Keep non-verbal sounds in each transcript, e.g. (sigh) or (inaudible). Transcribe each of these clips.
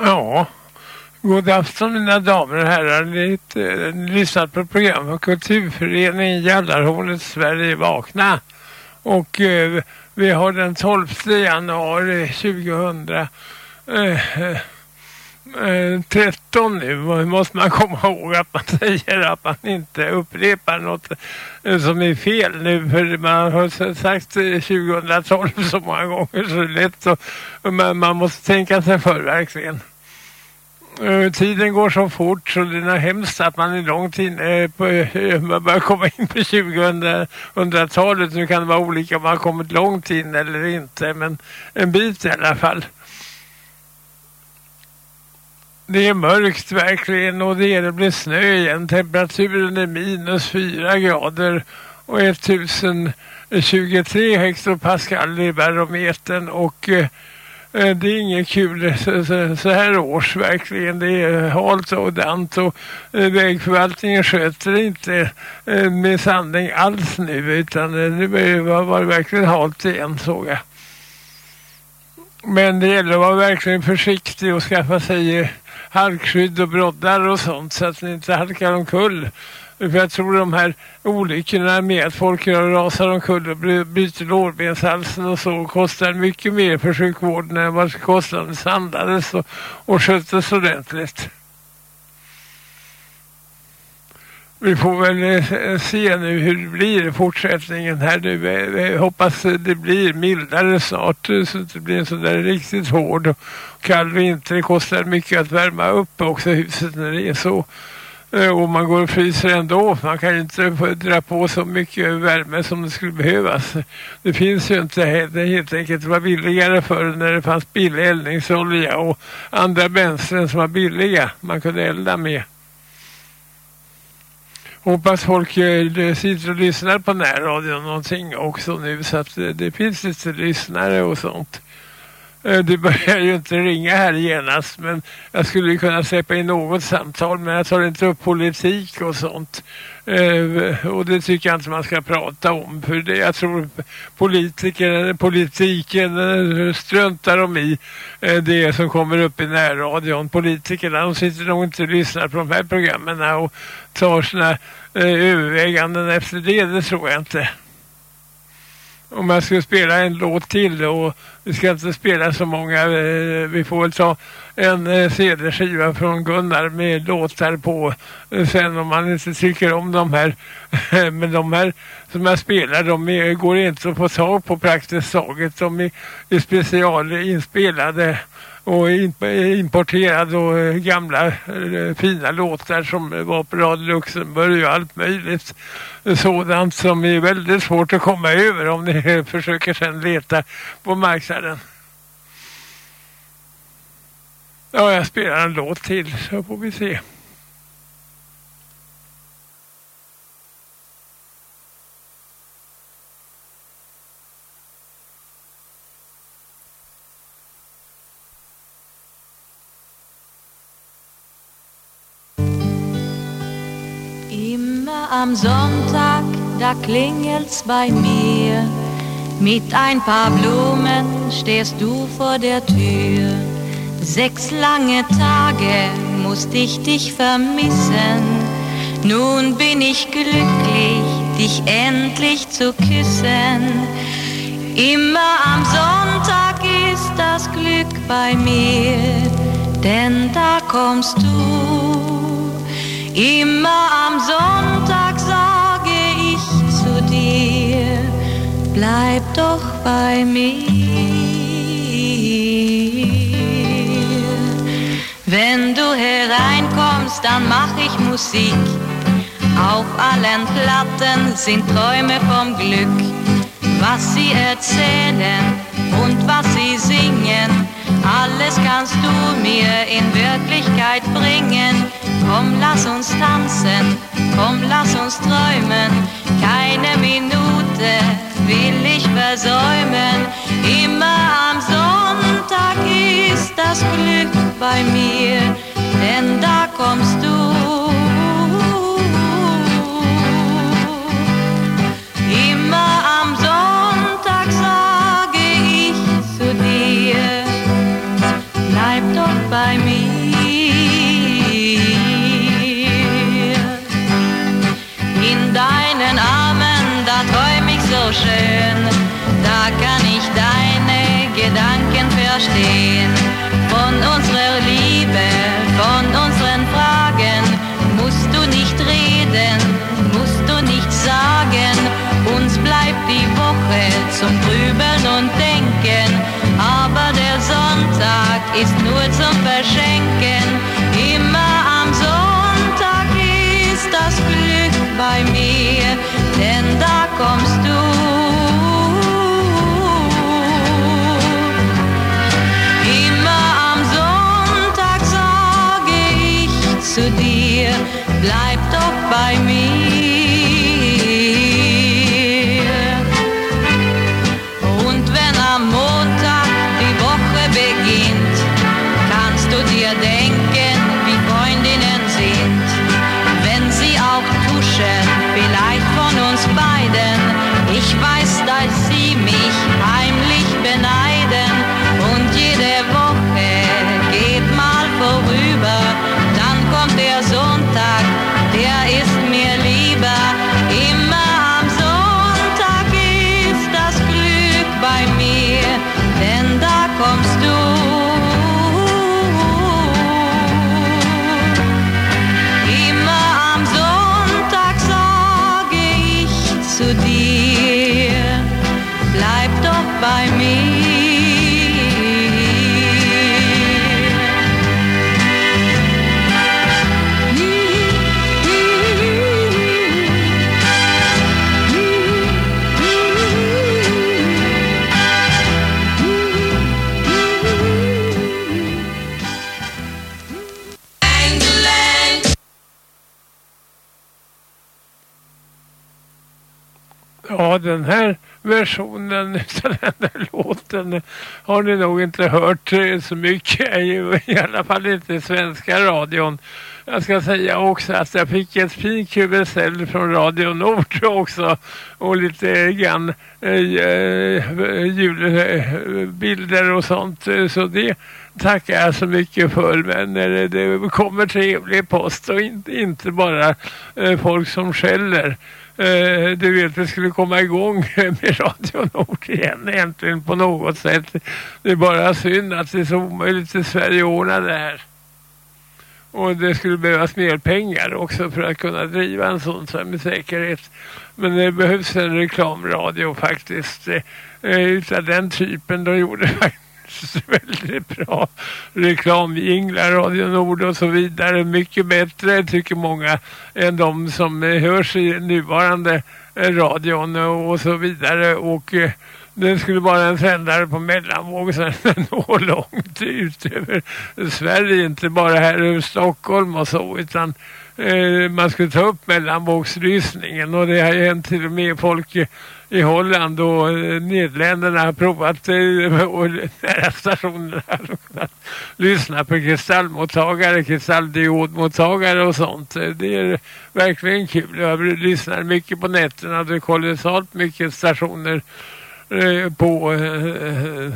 Ja, god afton mina damer och herrar. Ni eh, lyssnat på program från Kulturföreningen Gällarhålet Sverige Vakna. Och eh, vi har den 12 januari 2000 eh, eh eh, 13 nu måste man komma ihåg att man (laughs) säger att man inte upprepar något eh, som är fel nu för man har sagt eh, 2012 så många gånger så lätt så man, man måste tänka sig för verkligen. Eh, tiden går så fort så det är hemskt att man är långt in på, man börjar komma in på 2000-talet. Nu kan det vara olika om man har kommit långt in eller inte men en bit i alla fall. Det är mörkt verkligen och det är det blir snö igen. Temperaturen är minus 4 grader och 1023 hektopascal i barometern och eh, eh, det är inget kul så, så, så, här års verkligen. Det är halt och dant och eh, vägförvaltningen sköter inte eh, med sanning alls nu utan eh, nu var det verkligen halt igen såg jag. Men det gäller att vara verkligen försiktig och skaffa sig eh, halkskydd och broddar och sånt så att ni inte halkar omkull. För jag tror de här olyckorna med att folk rasar omkull och byter lårbenshalsen och så kostar mycket mer för sjukvården än vad kostnaden om det sandades och, och sköttes ordentligt. Vi får väl eh, eh, se nu hur det blir i fortsättningen här nu. Jag eh, hoppas det blir mildare snart så att det blir en sån där riktigt hård och kall vinter. Det kostar mycket att värma upp också huset när det är så. Och man går och fryser ändå. Man kan ju inte dra på så mycket värme som det skulle behövas. Det finns ju inte heller helt enkelt. Det var billigare förr när det fanns billig eldningsolja och andra bränslen som var billiga. Man kunde elda med. Hoppas folk eh, sitter och lyssnar på närradion någonting också nu så att det, det finns lite lyssnare och sånt. Eh, du det börjar ju inte ringa här genast men jag skulle kunna släppa in något samtal men jag tar inte upp politik och sånt. Uh, och det tycker jag inte man ska prata om för det, jag tror politiker, politiken uh, struntar de i uh, det som kommer upp i närradion. Politikerna de sitter nog inte och lyssnar på de här programmen och tar sina överväganden efter det, det tror jag inte om jag skulle spela en låt till och vi ska inte spela så många eh, vi får väl ta en eh, CD-skiva från Gunnar med låtar på. Eh, sen om man inte tycker om de här (laughs) men de här som jag spelar de går inte att få tag på praktiskt taget. De är, är specialinspelade och importerade och eh, gamla eh, fina låtar som var på Radio Luxemburg och allt möjligt sådant som är väldigt svårt att komma över om ni (laughs) försöker sedan leta på marknaden. Ja, jag spelar en låt till så får vi se. Am Sonntag, da klingelt's bei mir. Mit ein paar Blumen stehst du vor der Tür. Sechs lange Tage musste ich dich vermissen. Nun bin ich glücklich, dich endlich zu küssen. Immer am Sonntag ist das Glück bei mir, denn da kommst du. Immer am Sonntag bleib doch bei mir. Wenn du hereinkommst, dann mach ich Musik. Auf allen Platten sind Träume vom Glück. Was sie erzählen und was sie singen, alles kannst du mir in Wirklichkeit bringen. Komm, lass uns tanzen, komm, lass uns träumen. Keine Minute will ich versäumen. Immer am Sonntag ist das Glück bei mir, denn da kommst du. Schön, da kann ich deine Gedanken verstehen. Von unserer Liebe, von unseren Fragen musst du nicht reden, musst du nicht sagen. Uns bleibt die Woche zum Grübeln und Denken, aber der Sonntag ist nur zum Verschenken. Immer am Sonntag ist das Glück bei mir, denn da kommst den här versionen utav den här låten har ni nog inte hört så mycket, i alla fall inte i svenska radion. Jag ska säga också att jag fick ett fint QSL från Radio Nord också och lite grann eh, eh julbilder eh, och sånt. Så det tackar jag så mycket för. Men det, det kommer trevlig post och inte, inte bara eh, folk som skäller. Eh, du vet, vi skulle komma igång (laughs) med Radio Nord igen egentligen på något sätt. Det är bara synd att det är så omöjligt i Sverige att ordna det här. Och det skulle behövas mer pengar också för att kunna driva en sån så här med säkerhet. Men det behövs en reklamradio faktiskt. Eh, utav den typen. De gjorde (laughs) faktiskt (laughs) väldigt bra reklamjinglar, Radio Nord och så vidare. Mycket bättre tycker många än de som eh, hörs i nuvarande eh, radion och så vidare. Och eh, den skulle vara en sändare på mellanvåg så den når långt ut över Sverige, inte bara här över Stockholm och så utan eh, man skulle ta upp mellanvågslyssningen och det har ju hänt till och med folk i, i Holland och eh, Nederländerna har provat eh, (laughs) och nära stationerna har kunnat lyssna på kristallmottagare, kristalldiodmottagare och sånt. Eh, det är verkligen kul. Jag lyssnar mycket på nätterna. Det är kolossalt mycket stationer Eh, på eh, eh,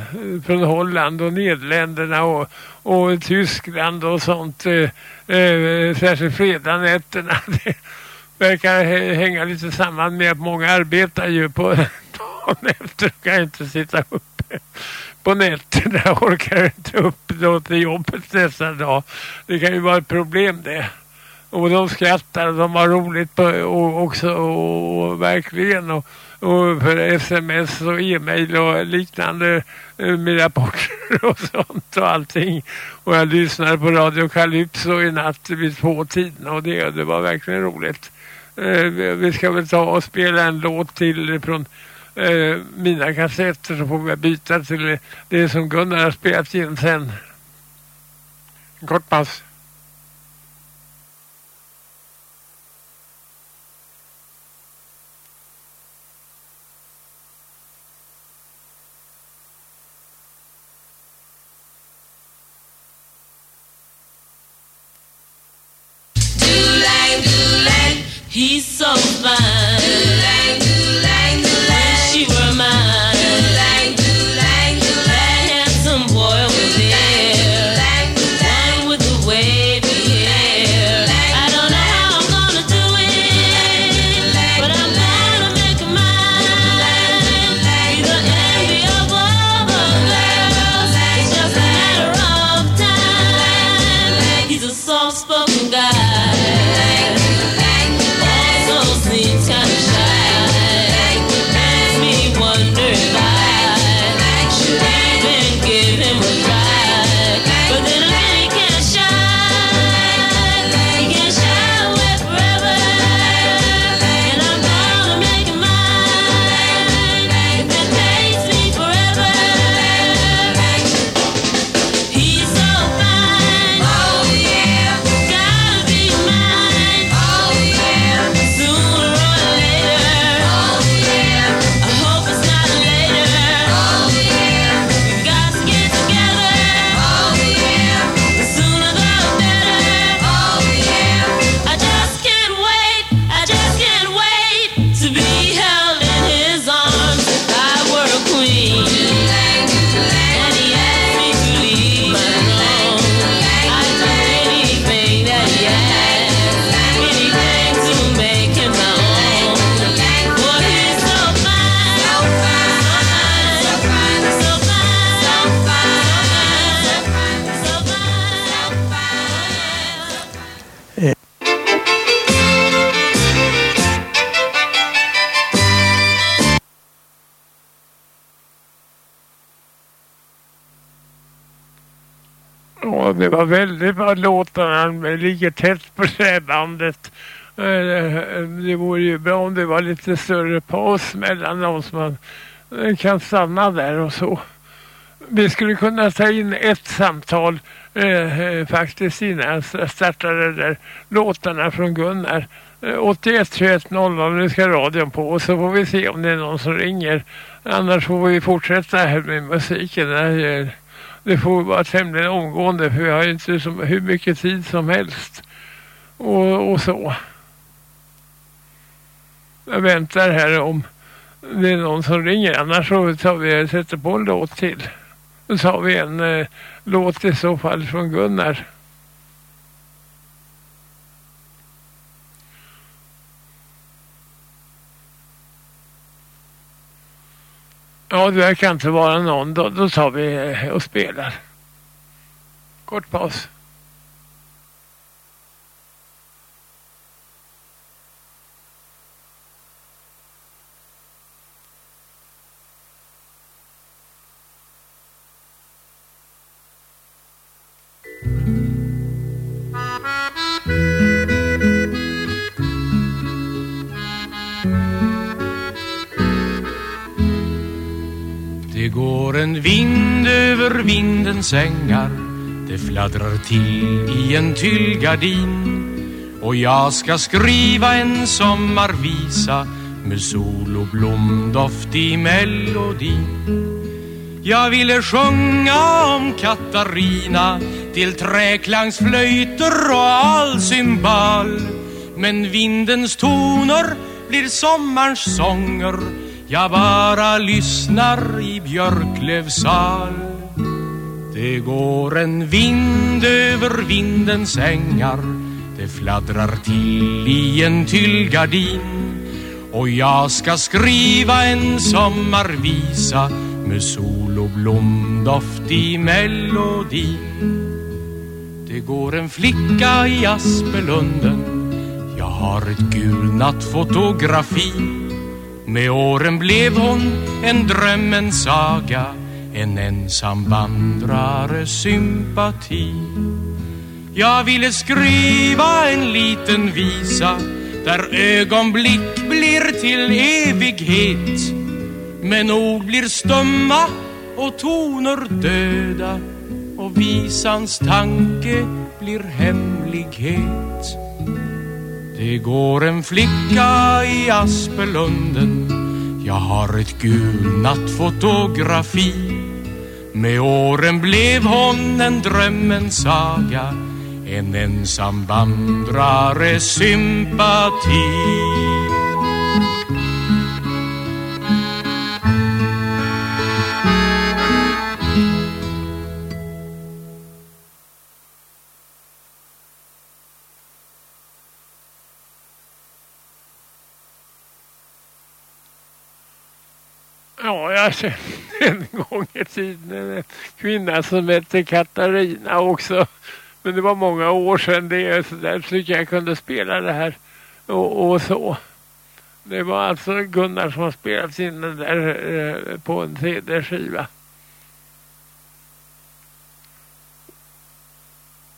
från Holland och Nederländerna och, och Tyskland och sånt. Eh, eh särskilt fredagnätterna. (laughs) Det verkar hänga lite samman med att många arbetar ju på (laughs) dagen efter och kan inte sitta uppe på nätterna (laughs) orkar inte upp då till jobbet nästa dag. Det kan ju vara ett problem det. Och de skrattar och de har roligt på, och också och, och verkligen och, och för sms och e-mail och liknande eh, med rapporter (laughs) och sånt och allting. Och jag lyssnade på Radio Calypso i natt vid två tiden och det, det var verkligen roligt. Eh, vi- ska väl ta och spela en låt till från eh, mina kassetter så får vi byta till det som Gunnar har spelat in sen. En kort paus. Det var väldigt bra låtar. Han ligger tätt på träbandet. Eh, eh, det vore ju bra om det var lite större paus mellan dem så man eh, kan stanna där och så. Vi skulle kunna ta in ett samtal eh, faktiskt innan jag startade där låtarna från Gunnar. 81 21 00 nu ska radion på och så får vi se om det är någon som ringer. Annars får vi fortsätta här med musiken. Det får vara tämligen omgående för vi har inte så, hur mycket tid som helst. Och, och så. Jag väntar här om det är någon som ringer. Annars så tar vi, sätter på en låt till. Då tar vi en eh, låt i så fall från Gunnar. Ja, det verkar inte vara någon. Då, då tar vi eh, och spelar. Kort paus. Vindens ängar Det fladdrar till i en tyllgardin. Och jag ska skriva en sommarvisa Med sol och blomdoft i melodin. Jag ville sjunga om Katarina till träklangsflöjter och all cymbal Men vindens toner blir sommarns sånger jag bara lyssnar i Björklövsal. Det går en vind över vindens ängar. Det fladdrar till i en tyllgardin. Och jag ska skriva en sommarvisa Med sol och blomdoft i melodin. Det går en flicka i Aspelunden. Jag har ett gulnat fotografi. Med åren blev hon en drömmens saga. En ensam vandrare sympati. Jag ville skriva en liten visa Där ögonblick blir till evighet. Men ord blir stumma och toner döda Och visans tanke blir hemlighet. Det går en flicka i Aspelunden. Jag har ett gulnat fotografi med åren blev hon en drömmens saga En ensam vandrare sympati Ja, jag ser tiden en kvinna som hette Katarina också. Men det var många år sedan det så där tycker jag kunde spela det här och, och, så. Det var alltså Gunnar som har spelat in den där eh, på en CD-skiva.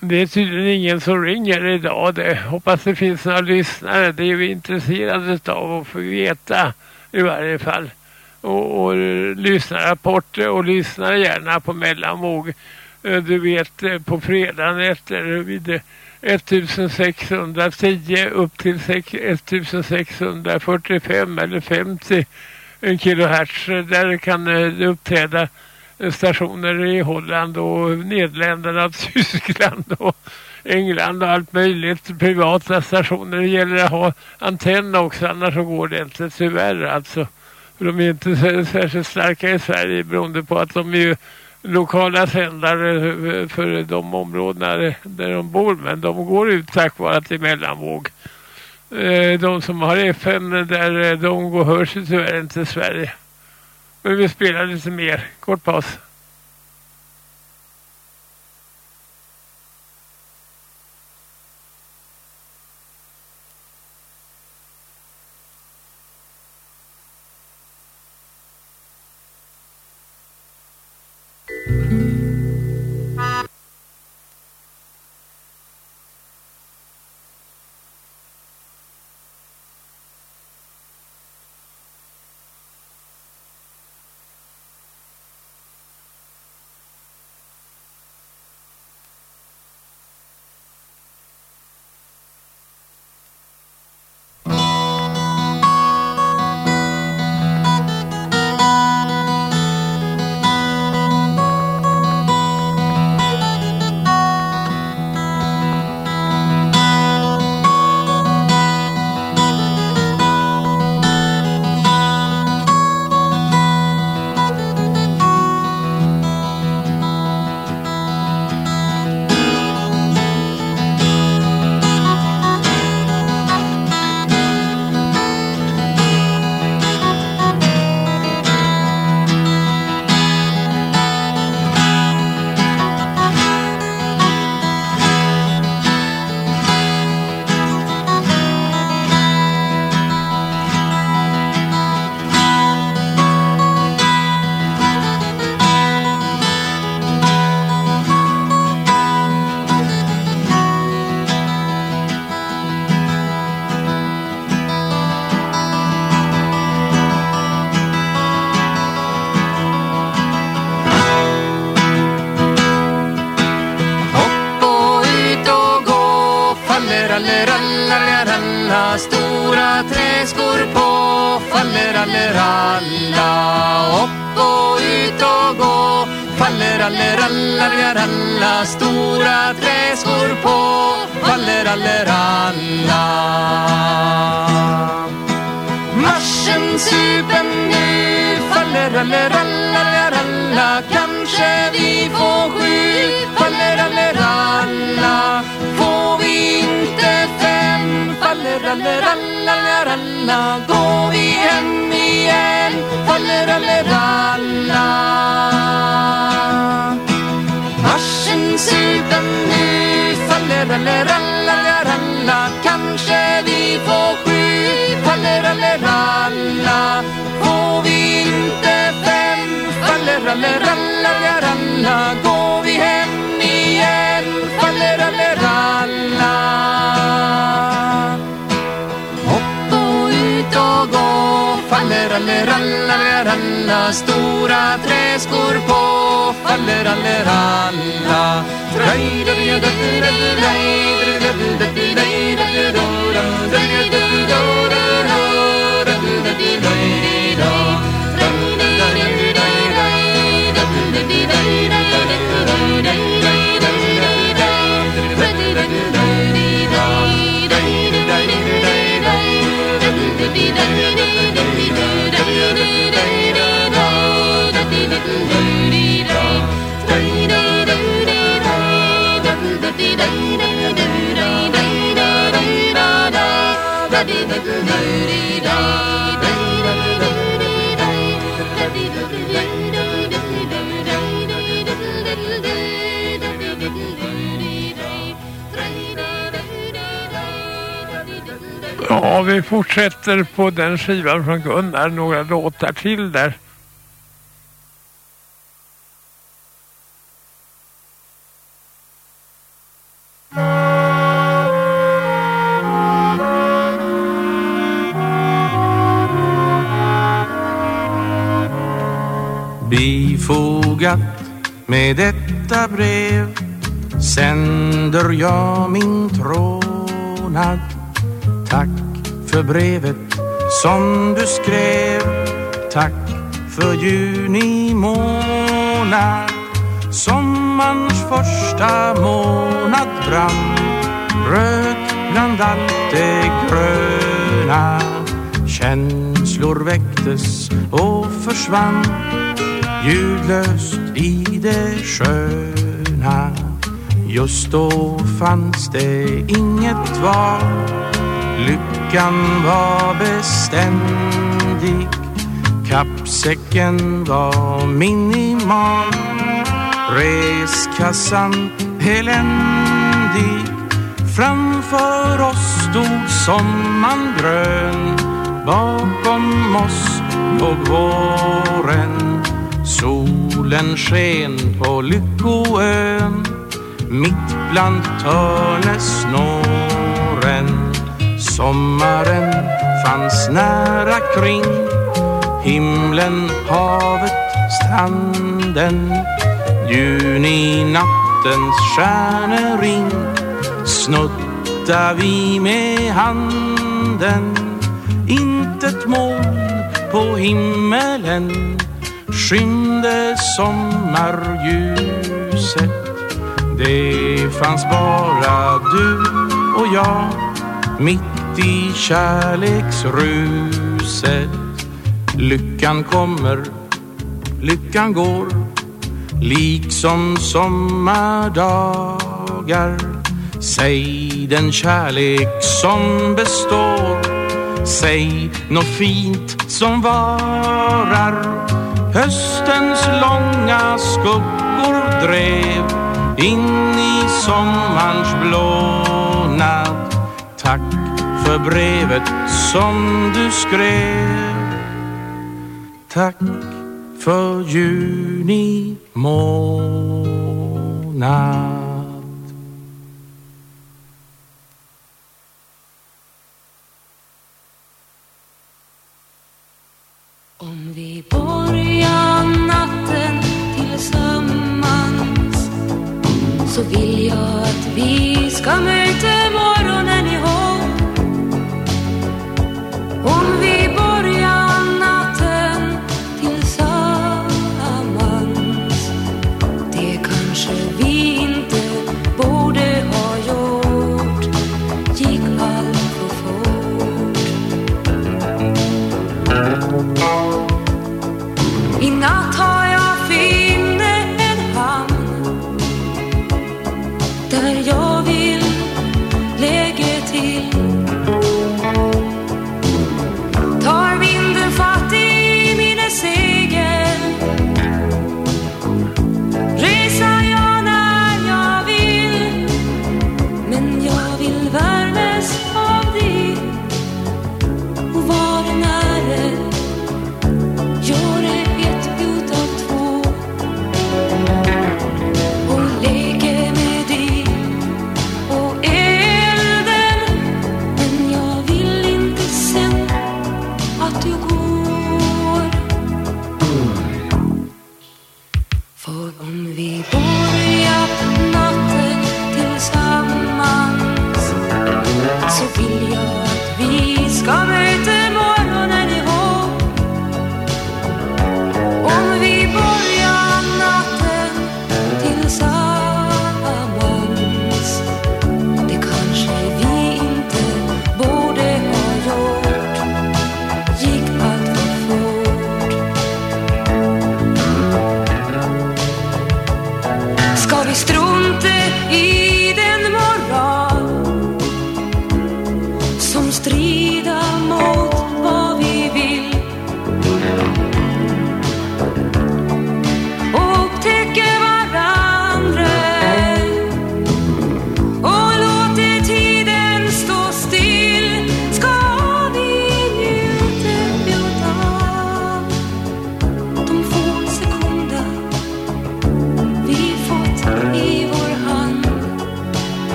Det är tydligen ingen som ringer idag. Det. Hoppas det finns några lyssnare. Det är vi intresserade av att få veta i varje fall och, och eh, lyssnar rapporter och lyssnar gärna på mellanvåg. Eh, du vet eh, på fredagen efter vid 1610 upp till 1645 eller 50 kilohertz. Där kan det uppträda stationer i Holland och Nederländerna, (laughs) Tyskland och England och allt möjligt. Privata stationer. Det gäller att ha antenn också annars så går det inte tyvärr alltså. De är inte särskilt starka i Sverige beroende på att de är ju lokala sändare för de områdena där de bor. Men de går ut tack vare att det är mellanvåg. Eh, de som har FN där eh, de går hörs tyvärr inte i Sverige. Men vi spelar lite mer. Kort paus. Vi fortsätter på den skivan från Gunnar. Några låtar till där. Bifogat med detta brev sänder jag min trånad brevet som du skrev. Tack för juni månad Sommarns första månad brann. Rök bland allt det gröna. Känslor väcktes och försvann Ljudlöst i det sköna. Just då fanns det inget val Lyckan var beständig. Kappsäcken var minimal. Reskassan eländig. Framför oss stod sommaren grön Bakom oss låg våren. Solen sken på Lyckoön. Mitt bland törnesnåren Sommaren fanns nära kring. Himlen, havet, stranden Juninattens stjärnering. Snutta vi med handen. Intet moln på himmelen. Skymde sommarljuset. Det fanns bara du och jag mitt i kärleksruset. Lyckan kommer, lyckan går. Liksom sommardagar. Säg den kärlek som består. Säg något fint som varar. Höstens långa skuggor drev In i sommarns blånad. Tack för brevet som du skrev. Tack för juni månad. Om vi börjar natten tillsammans så vill jag att vi ska möta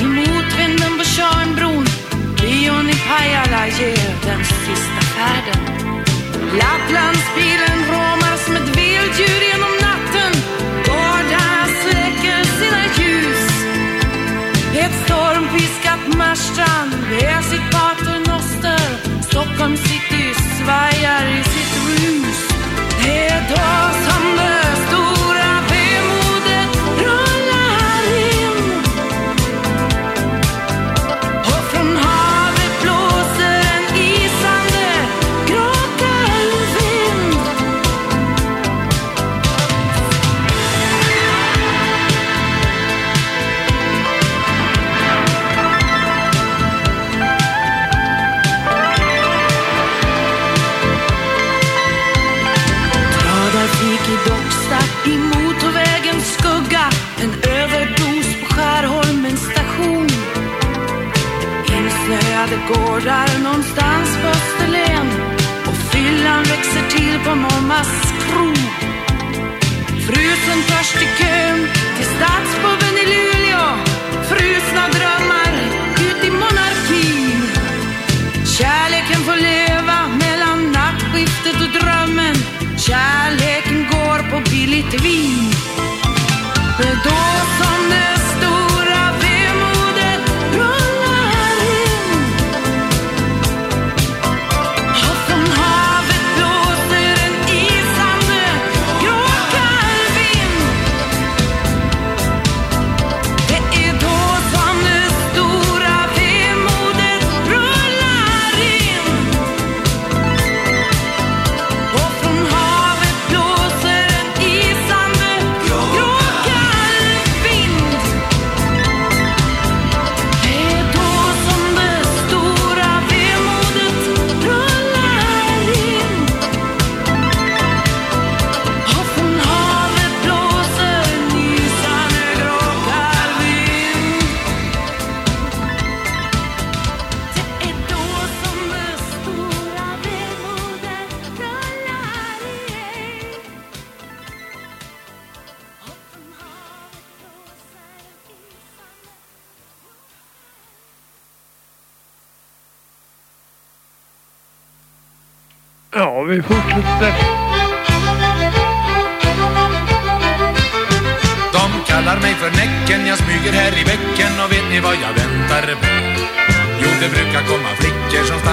I motvinden på Tjörnbron, bion i Pajala ger den sista färden. Lapplandsbilen råmas som ett vilddjur genom natten. Gårdarna släcker sina ljus. Ett stormpiskat Marstrand är sitt Pater Noster. Stockholms city svajar i sitt rus. Det är då Gårdar någonstans på Österlen. Och fyllan växer till på mammas krog. Frusen först i kön till stadspuben i Luleå. Frusna drömmar ut i monarkin. Kärleken får leva mellan nattskiftet och drömmen. Kärleken går på billigt vin. Men då som det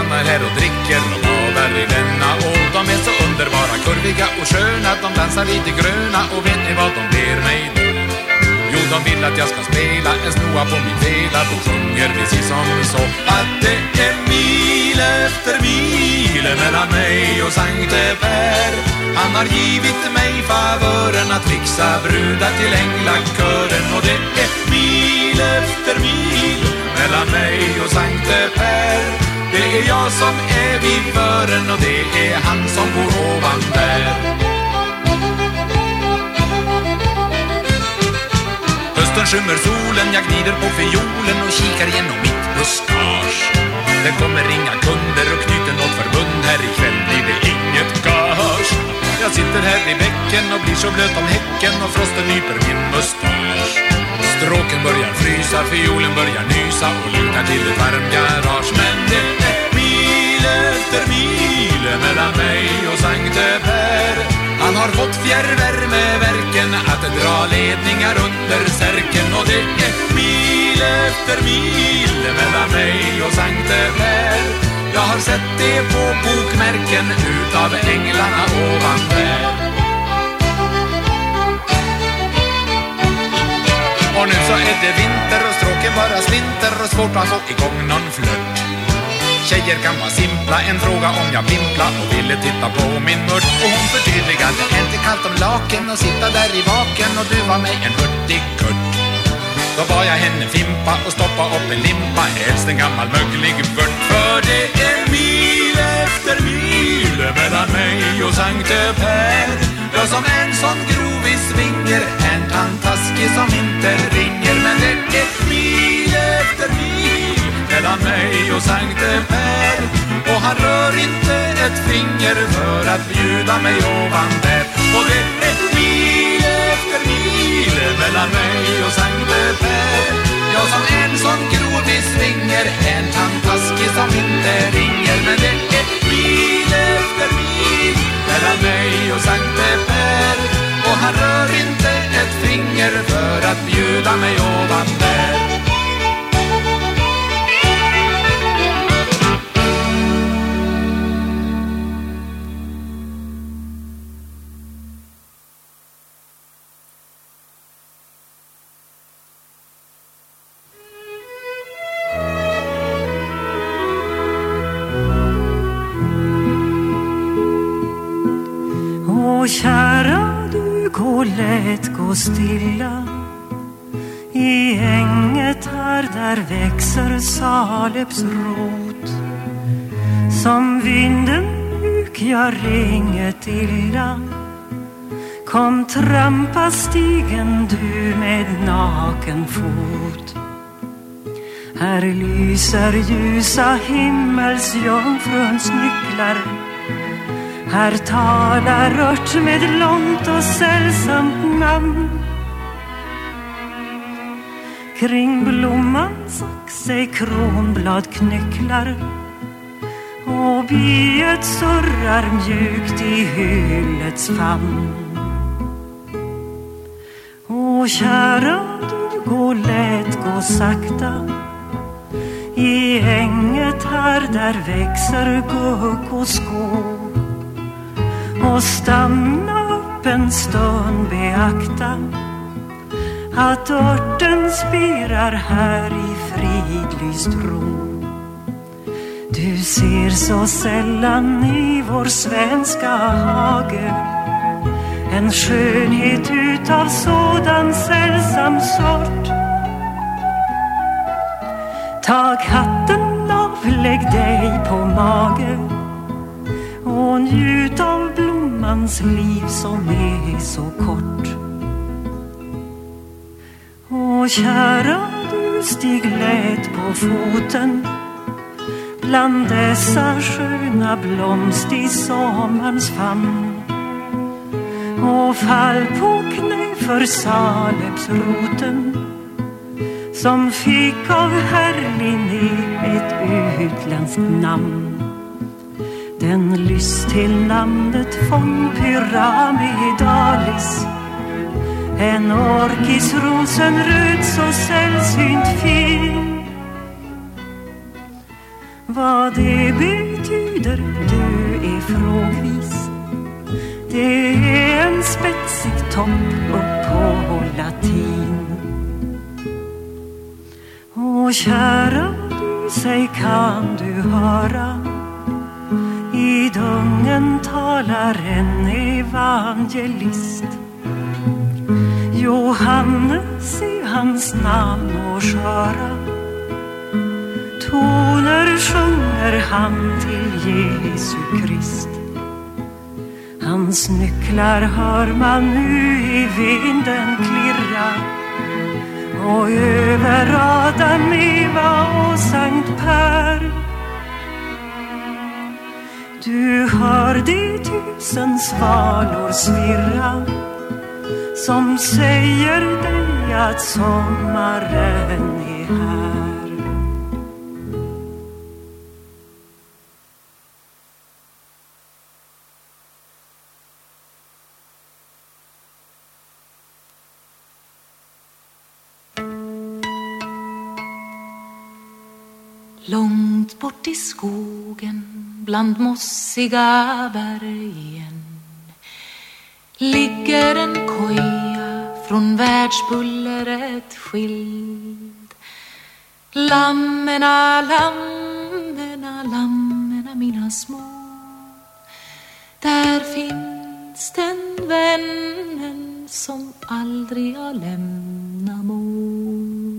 stannar här och dricker och badar i denna å. De är så underbara, kurviga och sköna, de dansar lite gröna. Och vet ni vad de ber mig då? Jo, de vill att jag ska spela en snoa på min vela. De sjunger precis som så. Att det är mil efter mil mellan mig och Sankte Per. Han har givit mig favören att fixa brudar till änglakören Och det är mil efter mil mellan mig och Sankte Per. Det är jag som är vid fören och det är han som bor ovan där Hösten skymmer solen, jag gnider på fiolen och kikar genom mitt buskage. Det kommer inga kunder och knyter något förbund, här ikväll blir det inget gage. Jag sitter här i bäcken och blir så blöt om häcken och frosten nyper min mustasch. Stråken börjar frysa, fiolen börjar nysa och lutar till ett varmgarage. Men det är mil efter mil mellan mig och Sankte Per. Han har fått fjärrvärmeverken att dra ledningar under särken och det är mil efter mil mellan mig och Sankte Per. Jag har sett det på bokmärken utav änglarna ovan där. Och nu så är det vinter och stråken bara slinter och svårt att få igång någon flört. Tjejer kan vara simpla, en fråga om jag vimpla och ville titta på min mört. Och hon förtydligade, inte kallt om laken och sitta där i vaken och du var mig en hurtig kurt. Då var jag henne fimpa och stoppa upp en limpa, helst en gammal möglig vört. För det är mil efter mil mellan mig och Sankte Per. Jag som en sån grovis svinger, en whisky som inte ringer. Men det är mil efter mil mellan mig och Sankte Per. Och han rör inte ett finger för att bjuda mig ovan där. Och det är mil efter mil mellan mig och Sankte Per. Jag som en sån grovis ringer, en fantastisk som inte ringer. Men det är mil efter mil mellan mig och Sankte Per. Och han rör inte ett finger för att bjuda mig ovan där. Kära gå lätt, gå stilla. I änget här där växer Saleps rot. Som vinden mjuk gör inget illa. Kom trampa stigen du med naken fot. Här lyser ljusa himmelsjungfruns nycklar. Här talar ört med långt och sällsamt namn. Kring blomman blommans sig kronblad knycklar och biet surrar mjukt i hyllets famn. Och kära du, gå lätt, gå sakta. I änget här där växer guck och skog och stanna upp en stund, beakta att örten spirar här i fridlyst ro. Du ser så sällan i vår svenska hage en skönhet utav sådan sällsam sort. Tag hatten av, lägg dig på mage och njut av mans liv som är så kort. Och kära du, stig lätt på foten bland dessa sköna blomst i sommarns famn och fall på knä för salepsroten som fick av herr Linné ett utländskt namn. Den lyss till namnet von Pyramidalis. En orkis rosenröd så sällsynt fin. Vad det betyder, du är frågvis. Det är en spetsig topp upp på latin. Och kära du, säg kan du höra? I dungen talar en evangelist. Johannes i hans namn och sköra Toner sjunger han till Jesu Krist. Hans nycklar hör man nu i vinden klirra. Och över Adam, Eva och Sankt Per du hör de tusen svalor svirra som säger dig att sommaren är här. Långt bort i skogen bland mossiga bergen ligger en koja från världsbullret skild. Lammena, lammena, lammena mina små. Där finns den vännen som aldrig har lämnat må.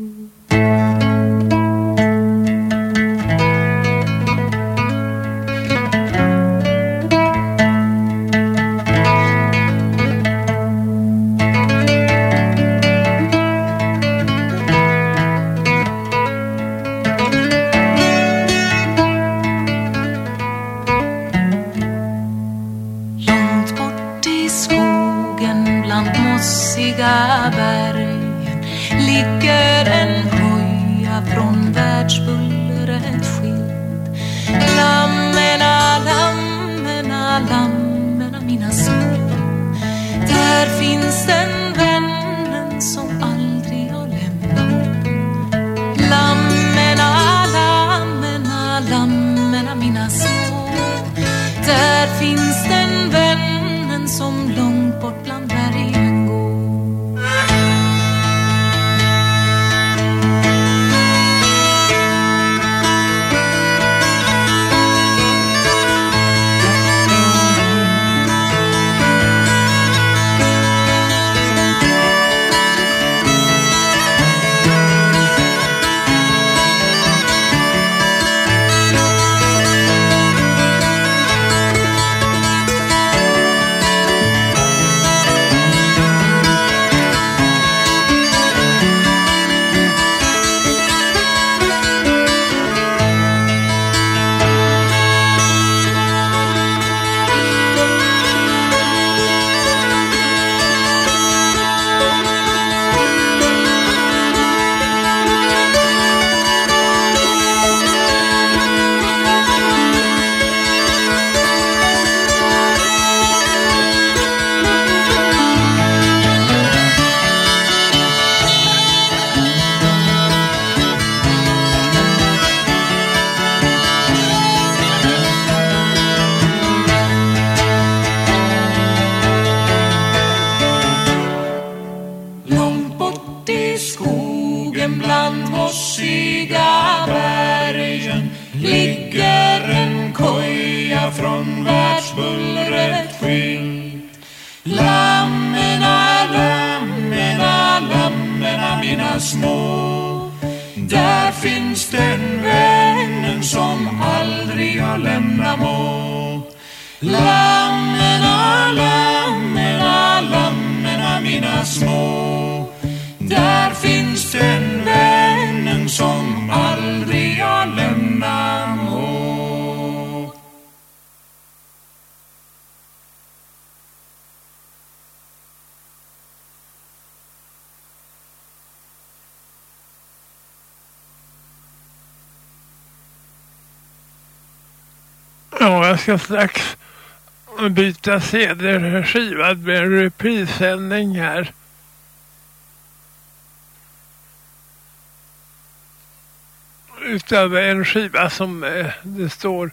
Höga bergen ligger en koja från världsbullret skild. Lammena, lammena, lammena mina små. Där finns den ska strax byta CD-skiva med en reprissändning här. Utav en skiva som eh, det står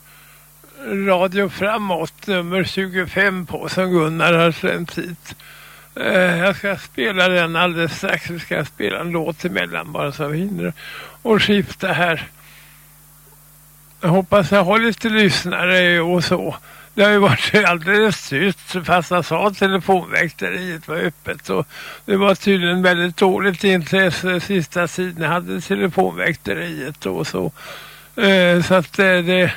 Radio Framåt nummer 25 på som Gunnar har sänt hit. Eh, jag ska spela den alldeles strax. Vi ska spela en låt emellan bara så vi hinner och skifta här. Jag hoppas jag har lite lyssnare och så. Det har ju varit alldeles tyst fast jag sa telefonväkteriet var öppet. Och det var tydligen väldigt dåligt intresse sista tiden jag hade telefonväkteriet och så. Eh, så att eh, det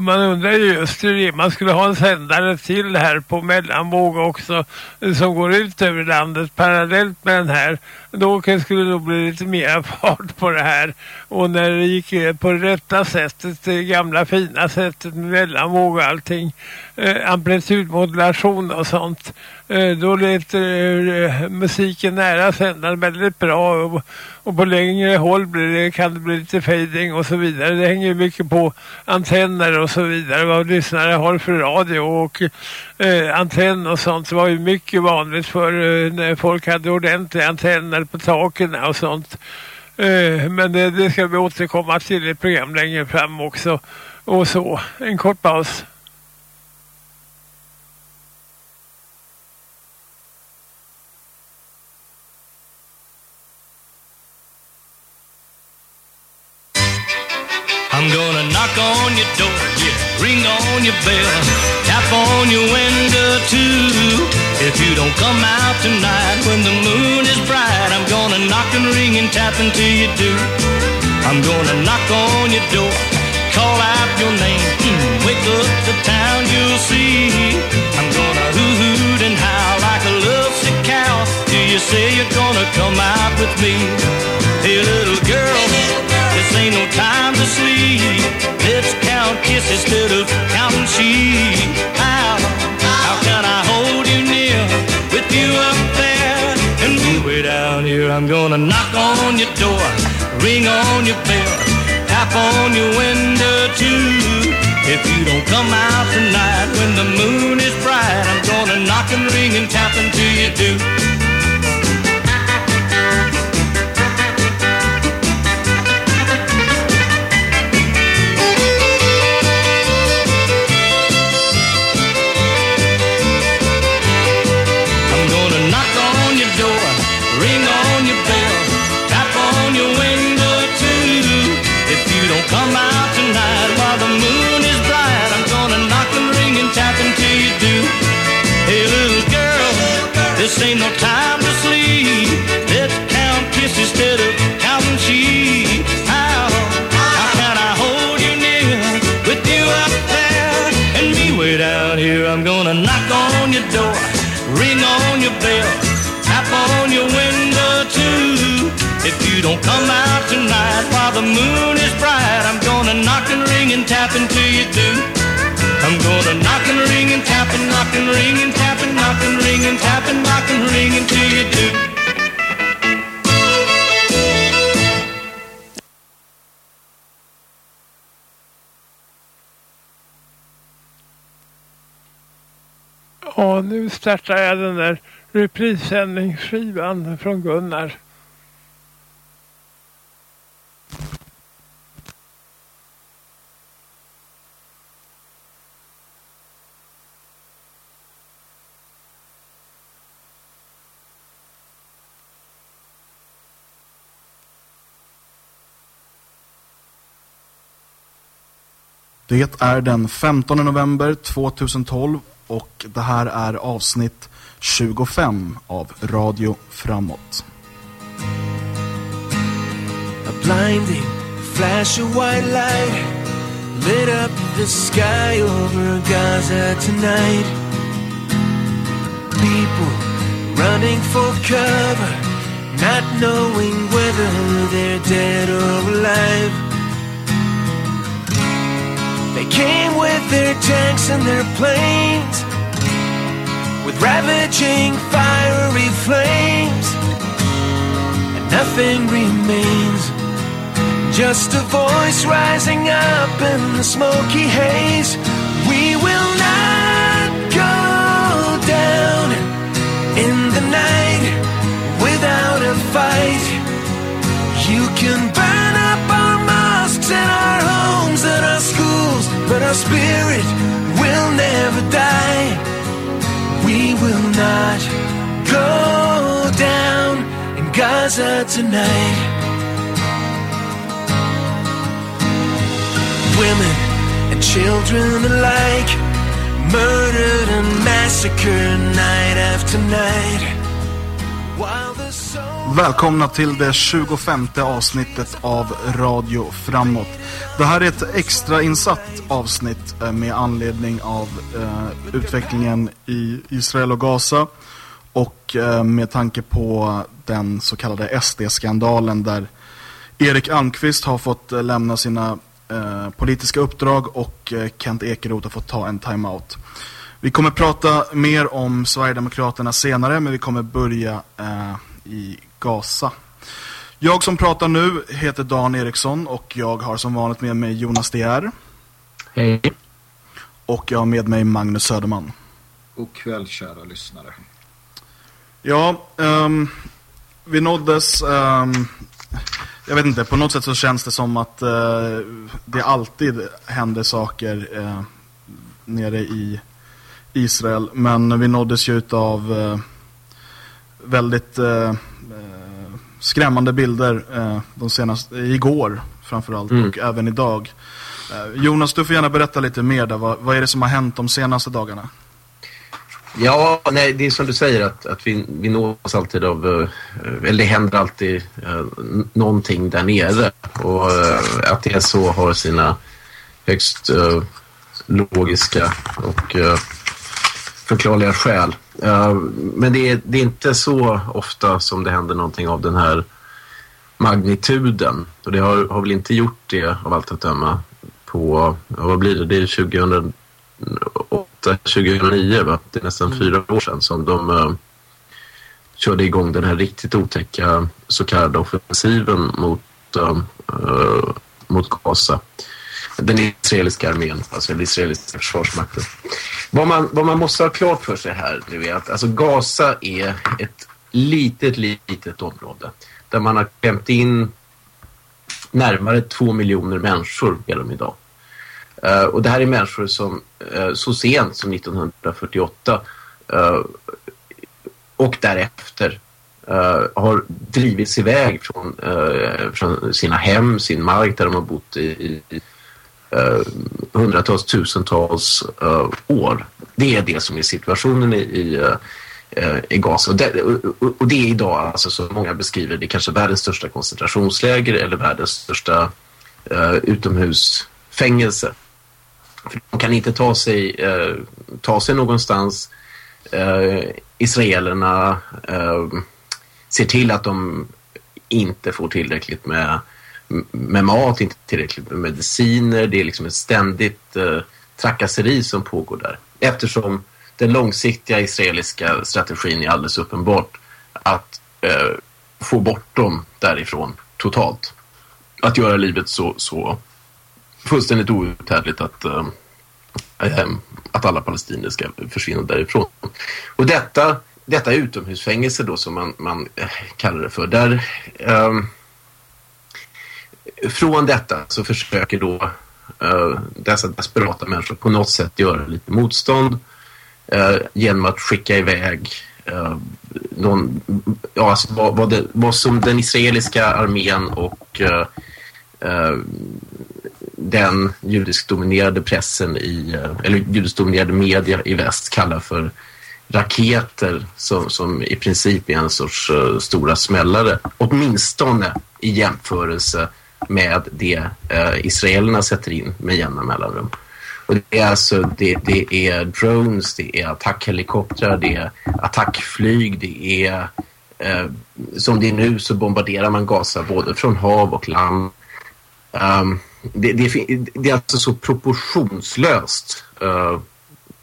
man undrar ju just hur det Man skulle ha en sändare till här på mellanvåg också eh, som går ut över landet parallellt med den här. Då skulle det nog bli lite mer (laughs) fart på det här. Och när det gick eh, på det rätta sättet, det gamla fina sättet med mellanvåg och allting, eh, amplitudmodulation och sånt, eh, då lät eh, eh, musiken nära sändaren väldigt bra och, och på längre håll blir det, kan det bli lite fading och så vidare. Det hänger mycket på antenner och så vidare, vad lyssnare har för radio och eh, antenn och sånt. Det var ju mycket vanligt för eh, när folk hade ordentliga antenner på taken och sånt. Eh, men det, det ska vi återkomma till i program längre fram också. Och så, en kort paus. With me. Hey little girl, this ain't no time to sleep. Let's count kisses instead of counting sheep. How, how can I hold you near with you up there and me way down here? I'm gonna knock on your door, ring on your bell, tap on your window too. If you don't come out tonight when the moon is bright, I'm gonna knock and ring and tap until you do. Don't come out tonight while the moon is bright, I'm gonna knock and ring and tap until you do. I'm gonna knock and ring and tap and knock and ring and tap and knock and ring and tap and knock and ring until you do. Och nu startar jag den där reprissändningsskivan från Gunnar. Det är den 15 november 2012 och det här är avsnitt 25 av Radio Framåt. A blinding flash of white light lit up the sky over Gaza tonight. People running for cover, not knowing whether they're dead or alive. They came with their tanks and their planes, with ravaging fiery flames, and nothing remains. Just a voice rising up in the smoky haze. We will not go down in the night without a fight. You can but our spirit will never die. We will not go down in Gaza tonight. women and children alike murdered and massacred night after night. Välkomna till det 25 avsnittet av Radio Framåt. Det här är ett extra insatt avsnitt eh, med anledning av eh, utvecklingen i Israel och Gaza och eh, med tanke på den så kallade SD-skandalen där Erik Almqvist har fått eh, lämna sina Eh, politiska uppdrag och eh, Kent Ekeroth har fått ta en timeout. Vi kommer prata mer om Sverigedemokraterna senare men vi kommer börja eh, i Gaza. Jag som pratar nu heter Dan Eriksson och jag har som vanligt med mig Jonas DR. Hej. Och jag har med mig Magnus Söderman. God kväll kära lyssnare. Ja, um, vi nåddes um, jag vet inte, på något sätt så känns det som att eh, det alltid händer saker eh, nere i Israel. Men vi nåddes ju av väldigt eh, eh, skrämmande bilder eh, de senaste, igår framförallt mm. och även idag. Jonas, du får gärna berätta lite mer där. Vad, vad är det som har hänt de senaste dagarna? Ja, nej, det är som du säger att, att vi, vi nås alltid av, uh, eller det händer alltid uh, någonting där nere och uh, att det är så har sina högst uh, logiska och förklarliga skäl. Men det är, det är inte så ofta som det händer någonting av den här magnituden och det har, har väl inte gjort det av allt att döma på, vad blir det, det är 2000 2009, va? det är nästan mm. fyra år sedan som de uh, körde igång den här riktigt otäcka så kallade offensiven mot, uh, mot Gaza. Den israeliska armén, alltså den israeliska försvarsmakten. Vad man, vad man måste ha klart för sig här nu är att alltså Gaza är ett litet, litet område där man har klämt in närmare två miljoner människor är de idag. Uh, och det här är människor som uh, så sent som 1948 uh, eh, och därefter har drivits iväg från, från sina hem, sin mark där de har bott i, i Eh, hundratals, tusentals eh, år. Det är det som är situationen i, i, eh, i Gaza. Och det, och, och det är idag, alltså, som många beskriver, det kanske världens största koncentrationsläger eller världens största utomhusfängelse. För de kan inte ta sig, eh, ta sig någonstans. Eh, israelerna eh, ser till att de inte får tillräckligt med, med mat, inte tillräckligt med mediciner. Det är liksom ett ständigt eh, trakasseri som pågår där. Eftersom den långsiktiga israeliska strategin är alldeles uppenbart att eh, få bort dem därifrån totalt. Att göra livet så, så fullständigt outhärdligt att, eh, eh att alla palestinier ska försvinna därifrån. Och detta, detta utomhusfängelse då som man, man eh, kallar det för, där eh, från detta så försöker då eh, dessa desperata människor på något sätt göra lite motstånd eh, genom att skicka iväg eh, någon, ja, alltså vad, vad, det, vad som den israeliska armén och den judiskdominerade pressen i, eller judiskdominerade media i väst kallar för raketer som, som i princip är en sorts uh, stora smällare. Åtminstone i jämförelse med det eh, israelerna sätter in med jämna mellanrum. Och det är alltså det, det är drones, det är attackhelikoptrar, det är attackflyg, det är eh, som det är nu så bombarderar man Gaza både från hav och land. Um, det, det, det, är alltså så proportionslöst eh,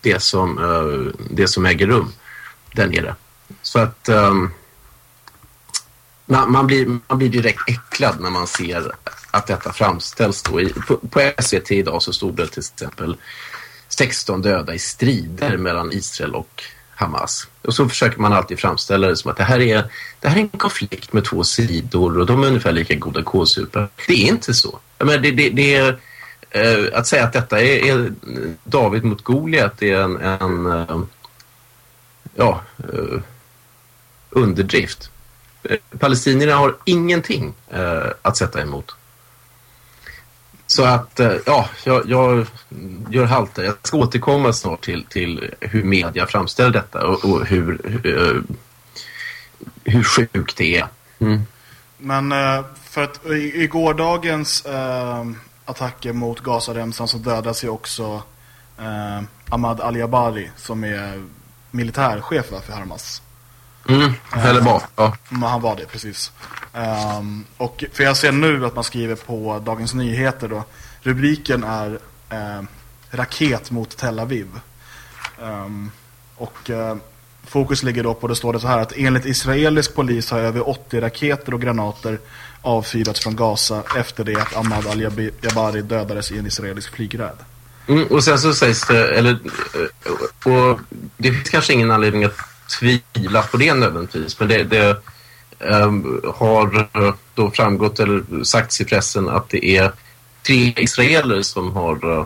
det som, uh, det som äger rum där nere. Så att um, man, blir, man blir direkt äcklad när man ser att detta framställs. Då. I, på, på SVT idag så stod det till exempel 16 döda i strider mellan Israel och Hamas. Och så försöker man alltid framställa det som att det här är, det här är en konflikt med två sidor och de är ungefär lika goda kålsupar. Det är inte så. Jag det, det, det är eh, att säga att detta är, är David mot Goliat det är en, en eh, ja, eh, underdrift. Palestinierna har ingenting eh, att sätta emot. Så att, eh, ja, jag, jag gör halt där. Jag ska återkomma snart till, till hur media framställer detta och, och hur, hur, hur sjukt det är. Mm. Men eh, för att i, i gårdagens äh, attacker mot Gazaremsan så dödas ju också eh, Ahmad Al-Jabari som är militärchef för Hamas. Mm, eller var. Ja. Han var det, precis. Um, och för jag ser nu att man skriver på Dagens Nyheter då. Rubriken är uh, Raket mot Tel Aviv. Um, och uh, fokus ligger då på, det står det så här att enligt israelisk polis har över 80 raketer och granater avfyrats från Gaza efter det att Ahmad al-Jabari dödades i en israelisk flygräd. Mm, och sen så sägs det, eller eh, och det finns kanske ingen anledning att tvivla på det nödvändigtvis, men det, det um, har då framgått eller sagts i pressen att det är tre israeler som har, uh,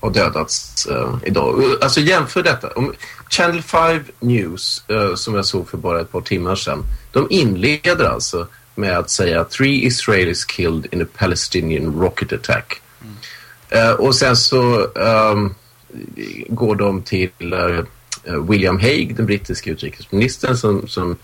har dödats uh, idag. Alltså jämför detta. Om Channel 5 News, uh, som jag såg för bara ett par timmar sedan, de inleder alltså med att säga three Israelis killed in a Palestinian rocket attack. Mm. Och sen så um, går de till Eh, William Hague, den brittiska utrikesministern, som, som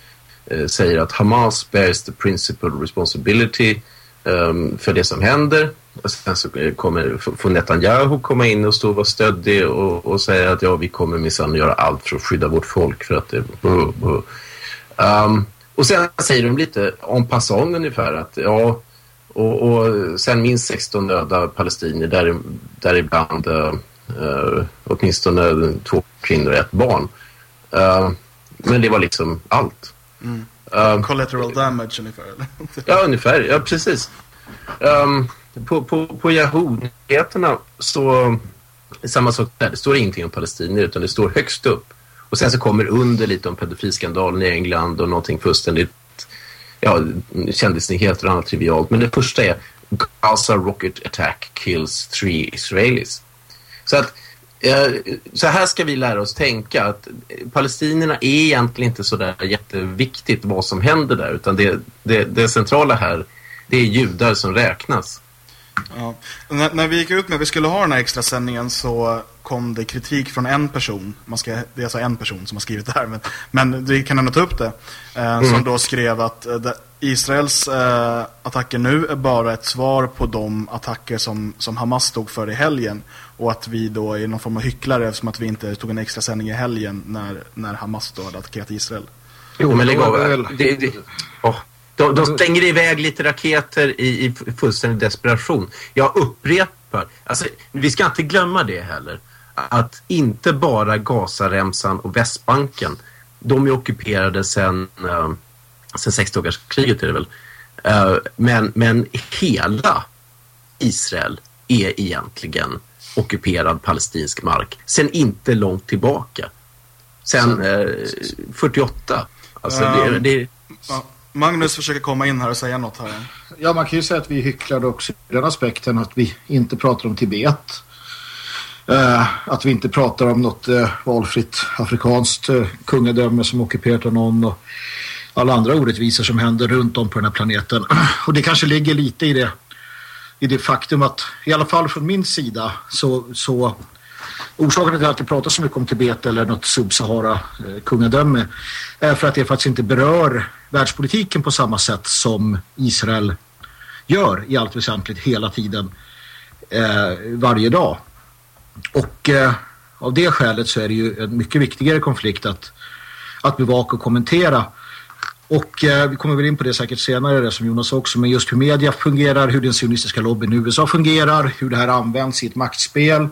eh, säger att Hamas bears the principal responsibility um, för det som händer. Och sen så eh, kommer, får Netanyahu komma in och stå och vara stöddig och, och säga att ja, vi kommer minsann göra allt för att skydda vårt folk för att det... Um, och sen säger de lite om passong ungefär att ja, och, och sen minst 16 döda palestinier, där, däribland uh, uh, åtminstone två kvinnor och ett barn. Uh, men det var liksom allt. Mm. Uh, Collateral damage ungefär? Eller? (laughs) ja, ungefär. Ja, precis. Um, på, på, på Yahoo-nyheterna så samma sak där. Det står ingenting om palestinier utan det står högst upp och sen så kommer under lite om pedofilskandalen i England och någonting fullständigt ja, kändisnyheter och annat trivialt. Men det första är Gaza rocket attack kills three Israelis. Så att eh, så här ska vi lära oss tänka att palestinierna är egentligen inte så där jätteviktigt vad som händer där utan det, det, det centrala här det är judar som räknas. Ja. När, när, vi gick ut med att vi skulle ha den här extra sändningen så kom det kritik från en person. Man ska, det är alltså en person som har skrivit det här. Men, men vi kan ändå ta upp det. Eh, mm. Som då skrev att eh, Israels eh, attacker nu är bara ett svar på de attacker som, som Hamas stod för i helgen. Och att vi då är någon form av hycklare eftersom att vi inte tog en extra sändning i helgen när, när Hamas då hade attackerat Israel. Jo, men lägg av. Det, det, oh, de, de stänger iväg lite raketer i, i fullständig desperation. Jag upprepar, alltså, vi ska inte glömma det heller. Att inte bara Gazaremsan och Västbanken, de är ockuperade sedan uh, sen sexdagarskriget är det väl. Uh, men, men hela Israel är egentligen ockuperad palestinsk mark. Sen inte långt tillbaka. Sen uh, 48. Alltså um, det, det, Magnus försöker komma in här och säga något här. Ja, man kan ju säga att vi hycklar också i den aspekten att vi inte pratar om Tibet. Uh, att vi inte pratar om något uh, valfritt afrikanskt uh, kungadöme som ockuperat av någon och alla andra orättvisor som händer runt om på den här planeten. (clears throat) Och det kanske ligger lite i det i det faktum att i alla fall från min sida så, så orsaken till att det pratas så mycket om Tibet eller något Sub-Sahara eh, kungadöme är för att det faktiskt inte berör världspolitiken på samma sätt som Israel gör i allt väsentligt hela tiden eh, varje dag. Och eh, av det skälet så är det ju en mycket viktigare konflikt att, att bevaka och kommentera. Och eh, vi kommer väl in på det säkert senare, det som Jonas också, men just hur media fungerar, hur den sionistiska lobbyn i USA fungerar, hur det här används i ett maktspel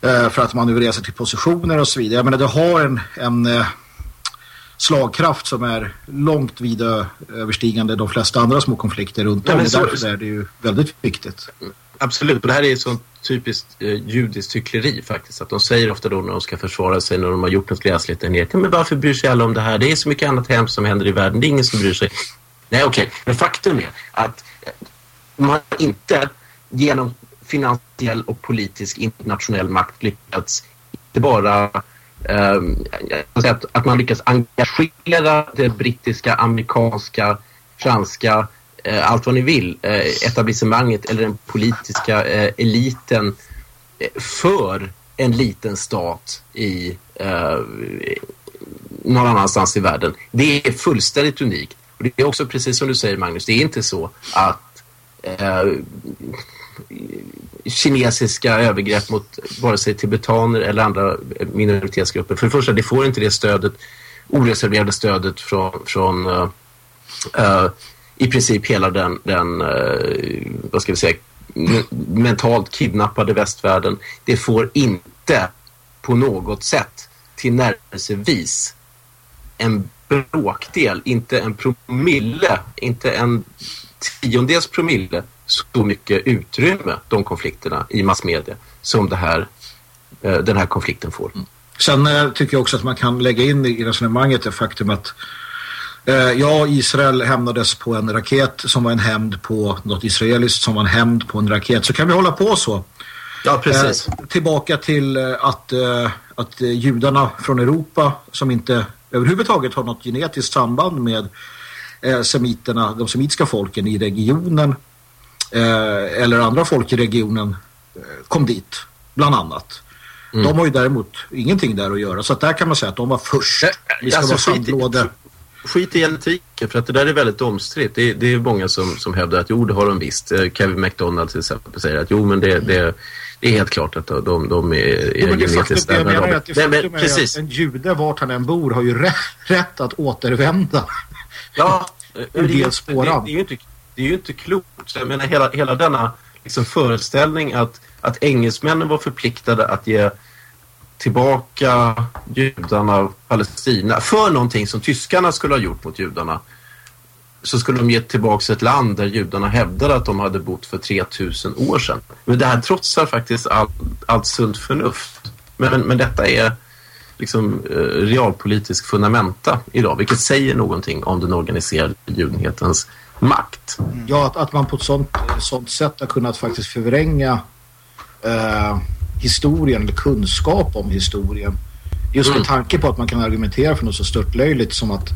eh, för att manövrera sig till positioner och så vidare. Jag menar, det har en, en eh, slagkraft som är långt vida överstigande de flesta andra små konflikter runt om. Ja, så- därför är det ju väldigt viktigt. Absolut, och det här är sånt typiskt eh, judiskt hyckleri faktiskt. Att de säger ofta då när de ska försvara sig när de har gjort något gräsligt ner. Men varför bryr sig alla om det här? Det är så mycket annat hemskt som händer i världen. Det är ingen som bryr sig. Nej, okej. Men faktum är att eh, man inte genom finansiell och politisk internationell makt lyckats inte bara eh, att, att man lyckas engagera det brittiska, amerikanska, franska, Eh, allt vad ni vill, eh, etablissemanget eller den politiska eh, eliten eh, för en liten stat i eh, någon annanstans i världen. Det är fullständigt unikt. Och det är också precis som du säger Magnus, det är inte så att eh, kinesiska övergrepp mot vare sig tibetaner eller andra minoritetsgrupper. För det första, det får inte det stödet, oreserverade stödet från, från eh, eh i princip hela den, den eh, vad ska vi säga, mentalt kidnappade västvärlden. Det får inte på något sätt tillnärmelsevis en bråkdel, inte en promille, inte en tiondels promille så mycket utrymme, de konflikterna i massmedia som det här, eh, den här konflikten får. Mm. Sen eh, tycker jag också att man kan lägga in i resonemanget det faktum att eh, ja, Israel hämnades på en raket som var en hämnd på något israeliskt som var en hämnd på en raket. Så kan vi hålla på så. Ja, precis. Eh, tillbaka till eh, att, eh, att eh, judarna från Europa som inte överhuvudtaget har något genetiskt samband med eh, semiterna, de semitiska folken i regionen eh, eller andra folk i regionen eh, kom dit, bland annat. Mm. De har ju däremot ingenting där att göra. Så att där kan man säga att de var först. Vi ska Alltså, vara sandlåde. Skit i genetiken, för att det där är väldigt omstritt. Det, är- det är många som, som hävdar att jo, det har de visst. Eh, Kevin McDonald till exempel säger att jo, men det, det, det är helt klart att de, de är, är Jo, men det genetiskt att Nej, men faktum är precis. en jude vart han än bor har ju rätt, rätt att återvända. Ja, det, är ju- ju inte, det är ju inte klokt. Jag menar, hela, hela denna liksom, föreställning att, att engelsmännen var förpliktade att ge tillbaka judarna Palestina för någonting som tyskarna skulle ha gjort mot judarna så skulle de ge tillbaka ett land där judarna hävdade att de hade bott för 3000 år sedan. Men det här trotsar faktiskt allt, allt sunt förnuft. Men, men detta är liksom eh, realpolitisk fundamenta idag, vilket säger någonting om den organiserade judenhetens makt. Ja, att, att man på ett sånt, sånt sätt har kunnat faktiskt förvränga eh, historien eller kunskap om historien. Just med Mm. tanke på att man kan argumentera för något så störtlöjligt som att,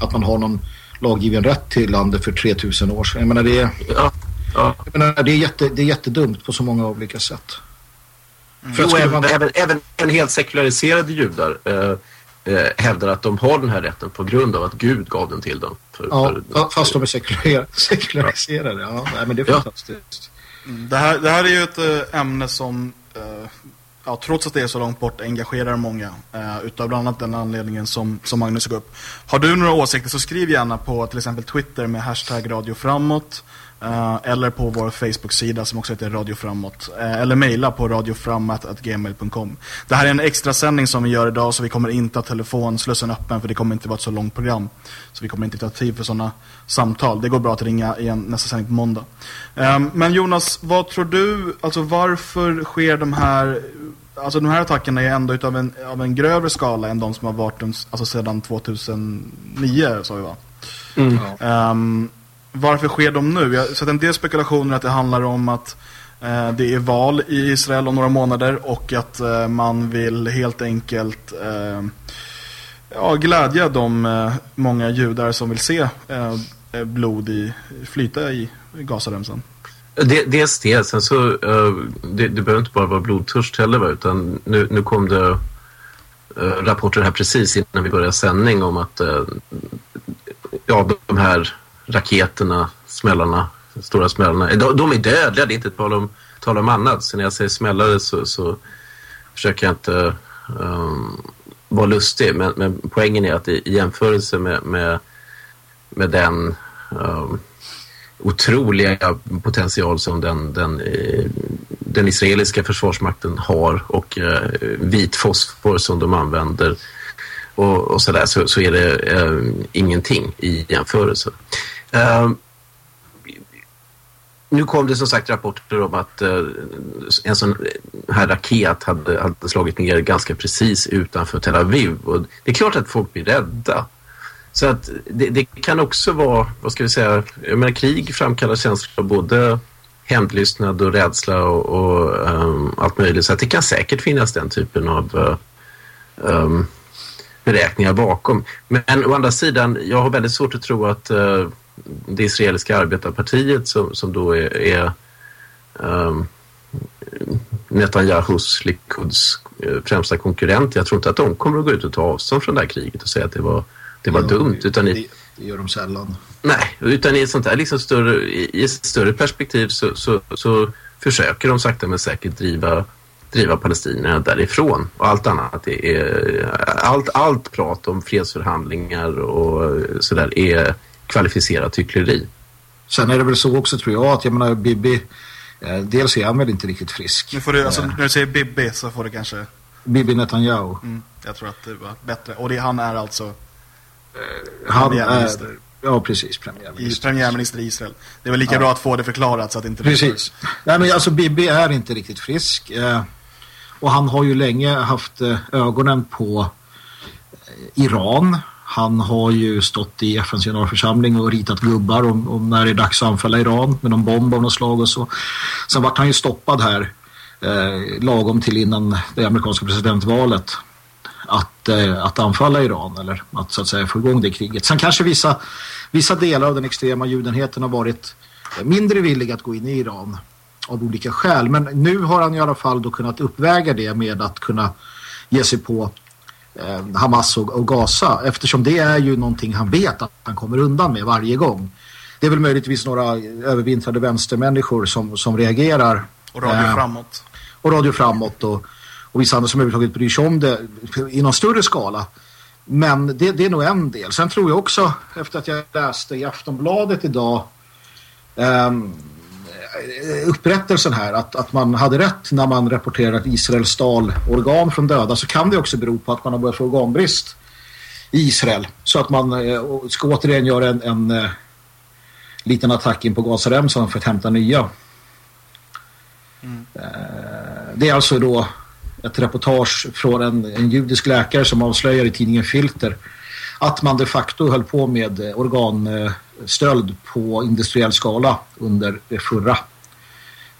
att man har någon laggiven rätt till landet för 3000 år sedan. Jag menar, det är, ja, ja. Jag menar, det är, jätte, det är jättedumt på så många olika sätt. För Jo, även, man- även, även en helt sekulariserade judar eh, eh, hävdar att de har den här rätten på grund av att Gud gav den till dem. För, Ja, för, fa- fast de är sekular, (laughs) sekulariserade. Ja, nej, men det är Ja. fantastiskt. Mm, Det här, det här är ju ett eh, ämne som, eh, ja, trots att det är så långt bort, engagerar många. Uh, utav bland annat den anledningen som, som Magnus tog upp. Har du några åsikter så skriv gärna på till exempel Twitter med hashtag Radio Framåt eh, eller på vår Facebook-sida som också heter Radio Framåt. eh, eller mejla på radioframåt.gmail.com. Det här är en extra sändning som vi gör idag så vi kommer inte ha telefonslussen öppen för det kommer inte vara ett så långt program. Så vi kommer inte ta tid för sådana samtal. Det går bra att ringa igen nästa sändning på måndag. Ehm, men Jonas, vad tror du, alltså varför sker de här, alltså de här attackerna är ändå utav en, av en grövre skala än de som har varit alltså sedan 2009 sa vi va? Mm. Ehm, varför sker de nu? Jag har sett en del spekulationer att det handlar om att eh, det är val i Israel om några månader och att eh, man vill helt enkelt eh, ja, glädja de eh, många judar som vill se eh, eh blod i, flyta i Gazaremsan. Det, dels det, sen så eh, det, det behöver inte bara vara blodtörst heller va? utan nu, nu kom det eh, rapporter här precis innan vi började sändning om att ja, de här raketerna, smällarna, stora smällarna, de, de är dödliga, det är inte ett tal om, tal om annat. Så när jag säger smällare så, så försöker jag inte um, vara lustig, men, men poängen är att i, i jämförelse med, med, med den um, otroliga potential som den, den, eh, den israeliska försvarsmakten har och eh, vit fosfor som de använder och, och så, där, så, så är det eh, ingenting i jämförelse. Ehm, nu kom det som sagt rapporter om att eh, en sån här raket hade, hade slagit ner ganska precis utanför Tel Aviv och det är klart att folk blir rädda. Så att det, det, kan också vara, vad ska vi säga, jag menar krig framkallar känslor av både hämndlystnad och rädsla och, och um, allt möjligt. Så att det kan säkert finnas den typen av uh, um, beräkningar bakom. Men å andra sidan, jag har väldigt svårt att tro att uh, det israeliska arbetarpartiet som, som då är, är um, Netanyahus, Likuds uh, främsta konkurrent, jag tror inte att de kommer att gå ut och ta avstånd från det här kriget och säga att det var det var ja, dumt. Utan i, det gör de sällan. Nej, utan i ett sånt här liksom större, i ett större perspektiv så, så, så försöker de sakta men säkert driva, driva palestinierna därifrån. Och allt annat är, allt, allt prat om fredsförhandlingar och sådär är kvalificerat hyckleri. Sen är det väl så också tror jag att jag menar Bibi eh, dels är han väl inte riktigt frisk. Nu får du, alltså, när du säger Bibi så får du kanske... Bibi Netanyahu. Mm, jag tror att det var bättre. Och det, han är alltså han premiärminister. Är, ja, precis. Premiärminister. I, premiärminister i Israel. Det är väl lika ja. bra att få det förklarat så att inte... Precis. Nej, men alltså Bibi är inte riktigt frisk. Eh, och han har ju länge haft eh, ögonen på eh, Iran. Han har ju stått i FNs generalförsamling och ritat gubbar om, om när det är dags att anfalla Iran med någon bomb av något slag och så. Sen vart han ju stoppad här eh, lagom till innan det amerikanska presidentvalet att, eh, att anfalla Iran eller att så att säga få igång det kriget. Sen kanske vissa, vissa delar av den extrema judenheten har varit mindre villiga att gå in i Iran av olika skäl. Men nu har han i alla fall då kunnat uppväga det med att kunna ge sig på Hamas och, och, Gaza eftersom det är ju någonting han vet att han kommer undan med varje gång. Det är väl möjligtvis några övervintrade vänstermänniskor som, som reagerar. Och radio eh, framåt. Och radio framåt och och vissa andra som överhuvudtaget bryr sig om det i någon större skala. Men det, det, är nog en del. Sen tror jag också, efter att jag läste i Aftonbladet idag um, upprättelsen här, att, att man hade rätt när man rapporterar att Israel stal organ från döda så kan det också bero på att man har börjat få organbrist i Israel. Så att man eh, ska återigen göra en, en eh, liten attack in på Gazaremsan för att hämta nya. Mm. Eh, det är alltså då ett reportage från en, en judisk läkare som avslöjar i tidningen Filter att man de facto höll på med organstöld på industriell skala under det förra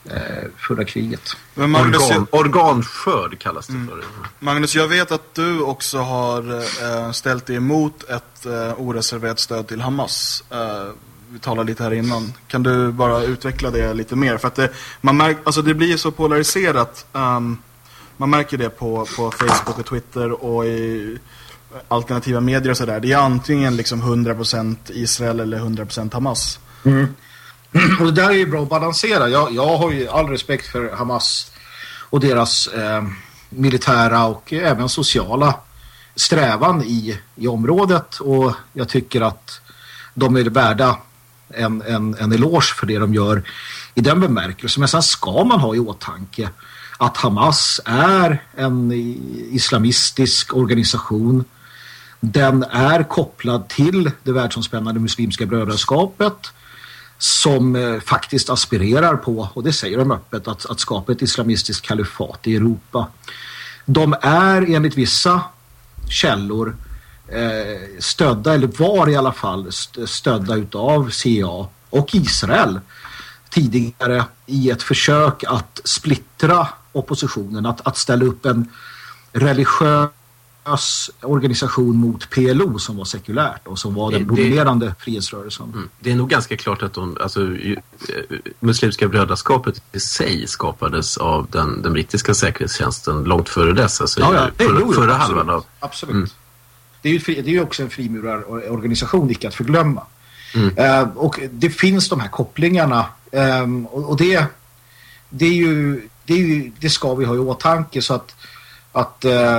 eh, förra kriget. Men Magnus, Organ, organskörd kallas det mm. för. Magnus, jag vet att du också har äh, ställt dig emot ett äh, oreserverat stöd till Hamas. Äh, vi talade lite här innan. Kan du bara utveckla det lite mer? För att det, man märk, alltså det blir så polariserat. Um, man märker det på, på Facebook och Twitter och i alternativa medier och sådär. Det är antingen liksom 100% Israel eller 100% Hamas. Mm. (clears throat) Och det där är ju bra att balansera. Jag, jag har ju all respekt för Hamas och deras eh, militära och även sociala strävan i, i området och jag tycker att de är värda en, en, en eloge för det de gör i den bemärkelsen. Men sen ska man ha i åtanke att Hamas är en islamistisk organisation. Den är kopplad till det världsomspännande muslimska brödraskapet som eh, faktiskt aspirerar på, och det säger de öppet, att, att skapa ett islamistiskt kalifat i Europa. De är enligt vissa källor eh, stödda, eller var i alla fall stödda utav CIA och Israel tidigare i ett försök att splittra oppositionen, att, att ställa upp en religiös religiös organisation mot PLO som var sekulärt och som var den det- dominerande frihetsrörelsen. Mm. Det är nog ganska klart att de, alltså, ju- eh, Muslimska brödraskapet i sig skapades av den, den brittiska säkerhetstjänsten långt före dess. Alltså Ja, ja, det- förra, jo, förra absolut. halvan av... Absolut. Mm. Det är ju, fri, det är också en frimurarorganisation, icke att förglömma. Mm. Eh, och det finns de här kopplingarna. ehm, och och det, det, är ju, det, är ju, det ska vi ha i åtanke så att, att eh,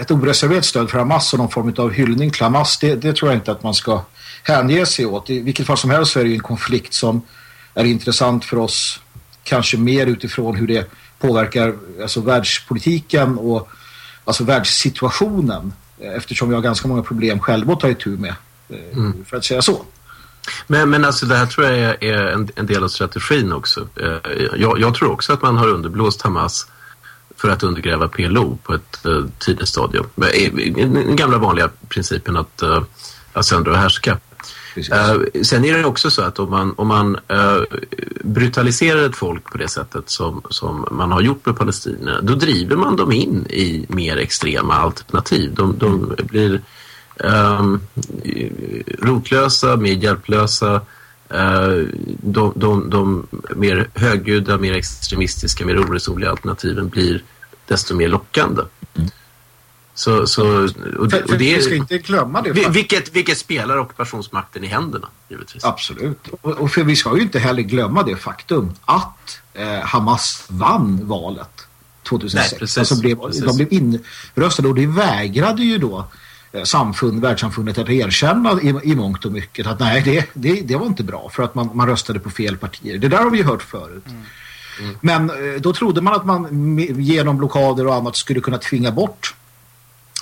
ett oreserverat stöd för Hamas och någon form av hyllning till Hamas, det, det tror jag inte att man ska hänge sig åt. I vilket fall som helst så är det en konflikt som är intressant för oss kanske mer utifrån hur det påverkar alltså världspolitiken och alltså världssituationen eftersom vi har ganska många problem själva att ta itu med eh, Mm. för att säga så. Men, men alltså det här tror jag är, är en, en del av strategin också. Eh, jag, jag tror också att man har underblåst Hamas för att undergräva PLO på ett eh, tidigt stadium. Eh, Den gamla vanliga principen att, eh, att söndra och härska. Eh, sen är det också så att om man, om man eh, brutaliserar ett folk på det sättet som, som man har gjort med palestinierna, då driver man dem in i mer extrema alternativ. De, de blir ehm, rotlösa, mer hjälplösa, eh, de, de, de mer högljudda, mer extremistiska, mer oresonliga alternativen blir desto mer lockande. Så, så, och, För, för och det, vi ska inte glömma det. faktiskt. vilket, vilket spelar ockupationsmakten i händerna, givetvis. Absolut. Och, och för vi ska ju inte heller glömma det faktum att eh, Hamas vann valet 2006. Nej, precis. alltså blev, Precis. De blev inröstade och det vägrade ju då eh, samfund, världssamfundet att erkänna i, i mångt och mycket att nej, det, det, det var inte bra för att man, man röstade på fel partier. Det där har vi ju hört förut. Men eh, då trodde man att man genom blockader och annat skulle kunna tvinga bort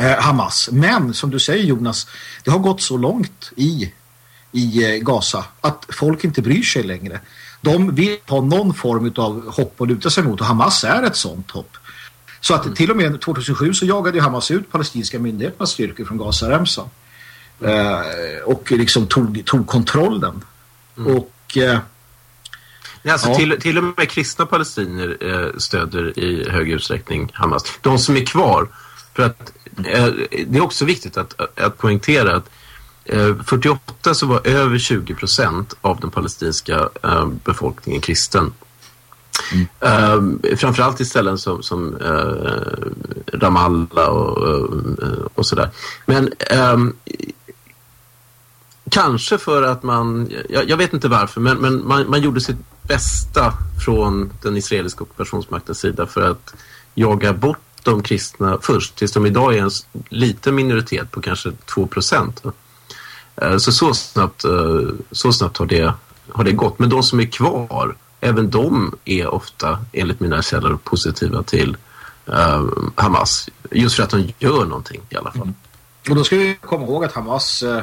eh, Hamas. Men som du säger Jonas, det har gått så långt i, i eh, Gaza att folk inte bryr sig längre. De vill ha någon form av hopp att luta sig mot och Hamas är ett sånt hopp. Så att till och med 2007 så jagade Hamas ut palestinska myndigheternas styrkor från Gazaremsan. Eh, och liksom tog, tog kontrollen. Och eh, Nej, alltså Ja. till, till och med kristna palestinier eh, stöder i hög utsträckning Hamas. De som är kvar, för att eh, det är också viktigt att, att, att poängtera att eh, 48 så var över 20 procent av den palestinska eh, befolkningen kristen. Eh, framförallt i ställen som, som uh, Ramallah och, uh, och sådär. Men um, Kanske för att man, jag, jag vet inte varför, men, men man, man gjorde sitt bästa från den israeliska ockupationsmaktens sida för att jaga bort de kristna först, tills de idag är en liten minoritet på kanske 2 procent. Eh, så så snabbt, så snabbt har, det, har det gått. Men de som är kvar, även de är ofta, enligt mina källor, positiva till eh, Hamas. Just för att de gör någonting i alla fall. Och då ska vi komma ihåg att Hamas, eh,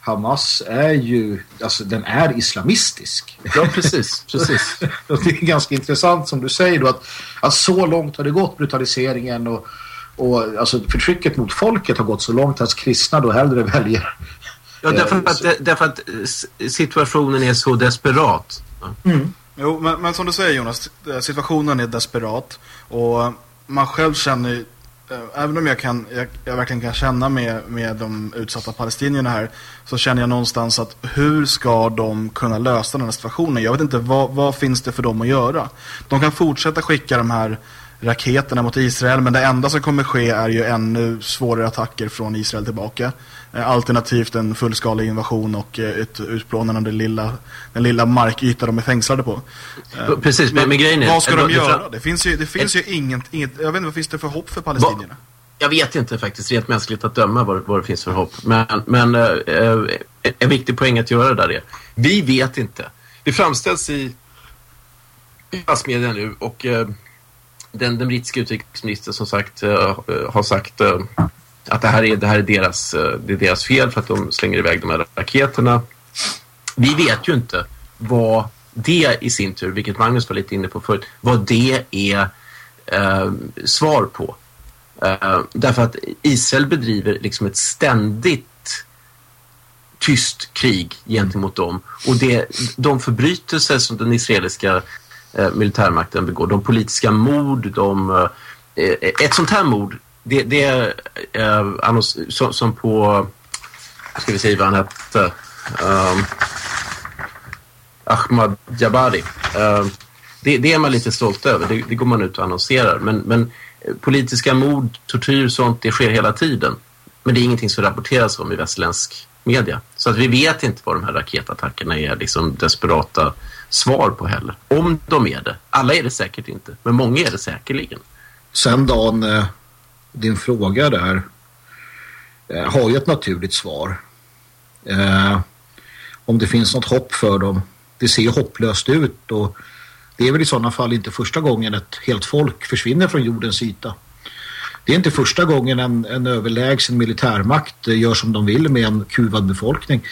Hamas är ju, alltså den är islamistisk. Ja, precis. (laughs) precis. det är ganska intressant som du säger då att, att så långt har det gått brutaliseringen och, och alltså förtrycket mot folket har gått så långt att kristna då hellre väljer. Ja, därför eh, att, därför att situationen är så desperat. Jo, men, men som du säger Jonas, eh, situationen är desperat och man själv känner ju, eh, även om jag, kan, jag, jag verkligen kan känna med, med de utsatta palestinierna här så känner jag någonstans att hur ska de kunna lösa den här situationen? Jag vet inte, vad, vad finns det för dem att göra? De kan fortsätta skicka de här raketerna mot Israel men det enda som kommer ske är ju ännu svårare attacker från Israel tillbaka. Eh, Alternativt en fullskalig invasion och eh, ett utplånande av den lilla, den lilla markyta de är fängslade på. Eh, Precis, men- men grejen är- Vad ska de göra? Det finns ju, det finns ju inget, inget, jag vet inte vad finns det för hopp för palestinierna? Jag vet inte faktiskt rent mänskligt att döma vad, vad det finns för hopp. Men, men eh, en viktig poäng att göra där är, vi vet inte. Det framställs i massmedia nu och eh, den, den brittiska utrikesministern som sagt eh, har sagt att det här, är, det här är, deras, eh, det är deras fel för att de slänger iväg de här raketerna. Vi vet ju inte vad det i sin tur, vilket Magnus var lite inne på förut, vad det är eh, svar på. Eh, därför att Israel bedriver liksom ett ständigt tyst krig gentemot dem. Och det, de förbrytelser som den israeliska eh, militärmakten begår, de politiska mord, de, eh, eh ett sånt här mord det, det är eh, annons, som, som på, ska vi säga vad han hette, um, Ahmad Jabari. Uh, det, det, är man lite stolt över, det, det, går man ut och annonserar. Men, men eh, politiska mord, tortyr och sånt, det sker hela tiden. Men det är ingenting som rapporteras om i västerländsk media. Så att vi vet inte vad de här raketattackerna är liksom desperata svar på heller. Om de är det. Alla är det säkert inte, men många är det säkerligen. Sen Dan, eh, din fråga där eh, har ju ett naturligt svar. Eh, om det finns något hopp för dem. Det ser hopplöst ut och det är väl i sådana fall inte första gången ett helt folk försvinner från jordens yta. Det är inte första gången en, en överlägsen militärmakt eh, gör som de vill med en kuvad befolkning.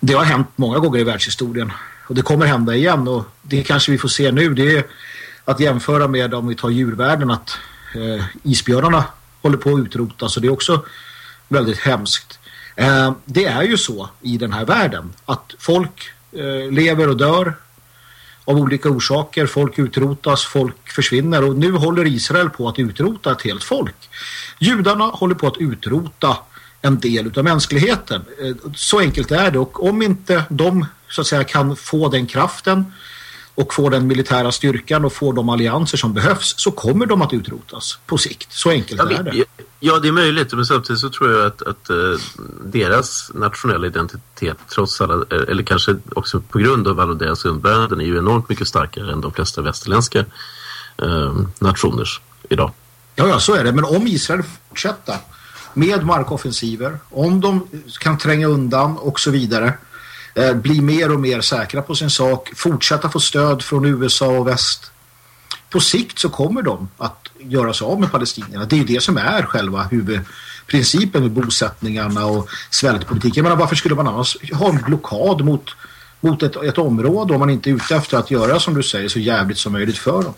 Det har hänt många gånger i världshistorien. Och det kommer hända igen och det kanske vi får se nu. Det är att jämföra med om vi tar djurvärlden att eh, isbjörnarna håller på att utrotas och det är också väldigt hemskt. Eh, det är ju så i den här världen att folk eh, lever och dör av olika orsaker. Folk utrotas, folk försvinner och nu håller Israel på att utrota ett helt folk. Judarna håller på att utrota en del av mänskligheten. Eh, så enkelt är det och om inte de så att säga kan få den kraften och få den militära styrkan och få de allianser som behövs så kommer de att utrotas på sikt. Så enkelt ja, är det. Ja, det är möjligt. Men samtidigt så tror jag att, att uh, deras nationella identitet trots alla, eh, eller kanske också på grund av alla deras umbäranden är ju enormt mycket starkare än de flesta västerländska uh, nationers idag. Ja, ja, så är det. Men om Israel fortsätter med markoffensiver, om de kan tränga undan och så vidare eh, bli mer och mer säkra på sin sak, fortsätta få stöd från USA och väst. På sikt så kommer de att göra sig av med palestinierna. Det är ju det som är själva huvudprincipen med bosättningarna och svältpolitiken. Men varför skulle man annars ha en blockad mot, mot ett, ett område om man inte är ute efter att göra som du säger så jävligt som möjligt för dem?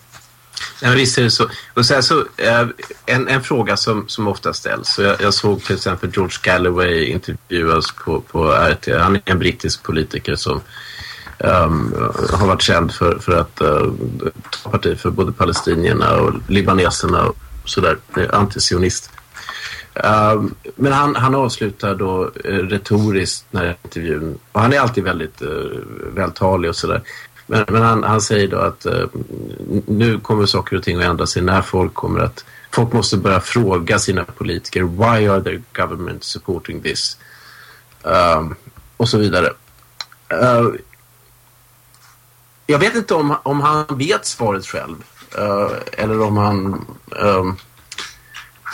Ja, visst är det så. Och sen så, eh, en, en fråga som, som ofta ställs. Jag, jag såg till exempel George Galloway intervjuas på, på RT. Han är en brittisk politiker som um, har varit känd för, för att uh, ta parti för både palestinierna och libaneserna och sådär. Antisionist. Um, men han, han avslutar då uh, retoriskt när intervjun och han är alltid väldigt uh, vältalig och sådär. Men, men han, han, säger då att eh, nu kommer saker och ting att ändra sig när folk kommer att folk måste börja fråga sina politiker why are the government supporting this? Um, och så vidare. Uh, jag vet inte om, om han vet svaret själv uh, eller om han um,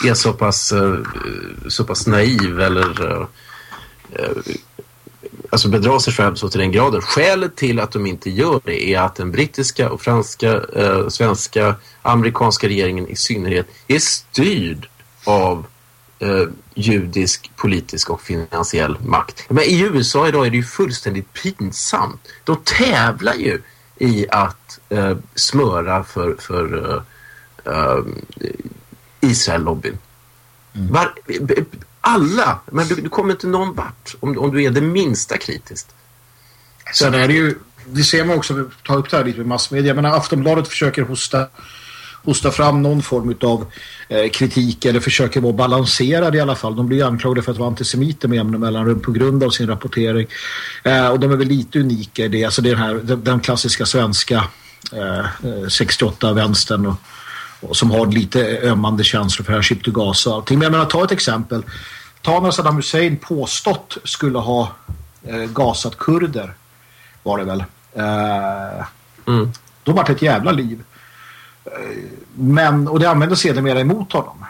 är så pass, eh, så pass naiv eller eh, alltså bedra sig själv så till den graden. Skälet till att de inte gör det är att den brittiska och franska, eh, svenska, amerikanska regeringen i synnerhet är styrd av eh, judisk, politisk och finansiell makt. Men i USA idag är det ju fullständigt pinsamt. De tävlar ju i att eh, smöra för, för eh, eh Israel-lobbyn. Mm. Alla, men du, du kommer inte någon vart om, om du är det minsta kritiskt. Sen är det ju, det ser man också, ta upp det här lite med massmedia, men Aftonbladet försöker hosta, hosta fram någon form av eh, kritik eller försöker vara balanserade i alla fall. De blir anklagade för att vara antisemiter med jämna mellanrum på grund av sin rapportering. Eh, och de är väl lite unika i det, alltså det är den, här, den, den klassiska svenska eh, eh 68-vänstern och som har lite ömmande känslor för här Ship to Gaza och allting. Men jag menar, ta ett exempel. Ta när Saddam Hussein påstått skulle ha eh, gasat kurder var det väl. Eh, mm. Då var det ett jävla liv. Eh, men, och det användes sedermera emot honom.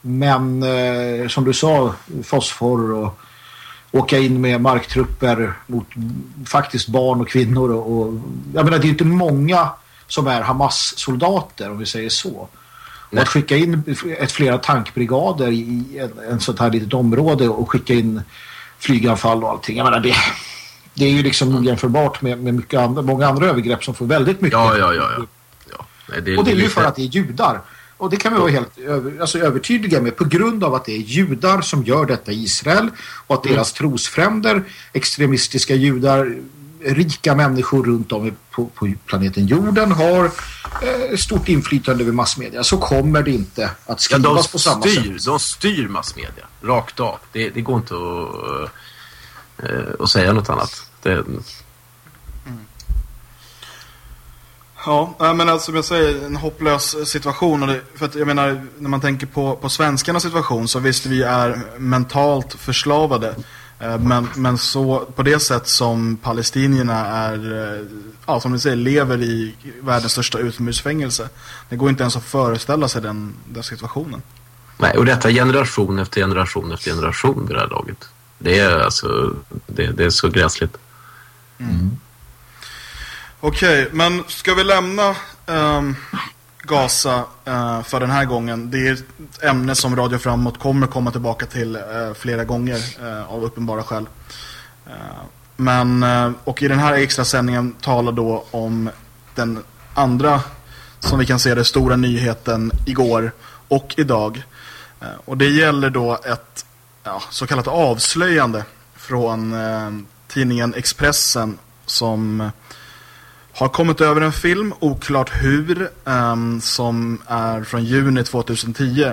Men eh, som du sa, fosfor och åka in med marktrupper mot faktiskt barn och kvinnor. Och, och jag menar, det är inte många som är Hamas-soldater om vi säger så. Och att skicka in ett flera tankbrigader i en, en sånt här litet område och skicka in flyganfall och allting. Jag menar, det, det är ju liksom jämförbart med, med mycket andra, många andra övergrepp som får väldigt mycket. Ja, ja, ja. ja. ja. Nej, det, och det är ju för att det är judar. Och det kan vi vara helt över, alltså, övertydliga med på grund av att det är judar som gör detta i Israel och att mm. deras trosfränder, extremistiska judar rika människor runt om på, på planeten jorden har eh, stort inflytande över massmedia så kommer det inte att skrivas ja, på samma styr, sätt. De styr massmedia rakt av. Det, det går inte att, uh, att säga något annat. Det, Ja, men alltså som jag säger, en hopplös situation. Och det, för att jag menar, när man tänker på, på svenskarnas situation så visst vi är mentalt förslavade. Eh, men, men så på det sätt som palestinierna är, eh, ja, som ni säger, lever i världens största utomhusfängelse. Det går inte ens att föreställa sig den, den situationen. Nej, och detta generation efter generation efter generation vid det här laget. Det är alltså, det, det är så gräsligt. Mm. Okej, okay, men ska vi lämna um, Gaza eh, för den här gången? Det är ett ämne som Radio Framåt kommer komma tillbaka till eh, flera gånger eh, av uppenbara skäl. Eh, men, eh, och i den här extra sändningen talar då om den andra, som vi kan se det, stora nyheten igår och idag. Eh, och det gäller då ett ja, så kallat avslöjande från tidningen Expressen som har kommit över en film, oklart hur, um, som är från juni 2010.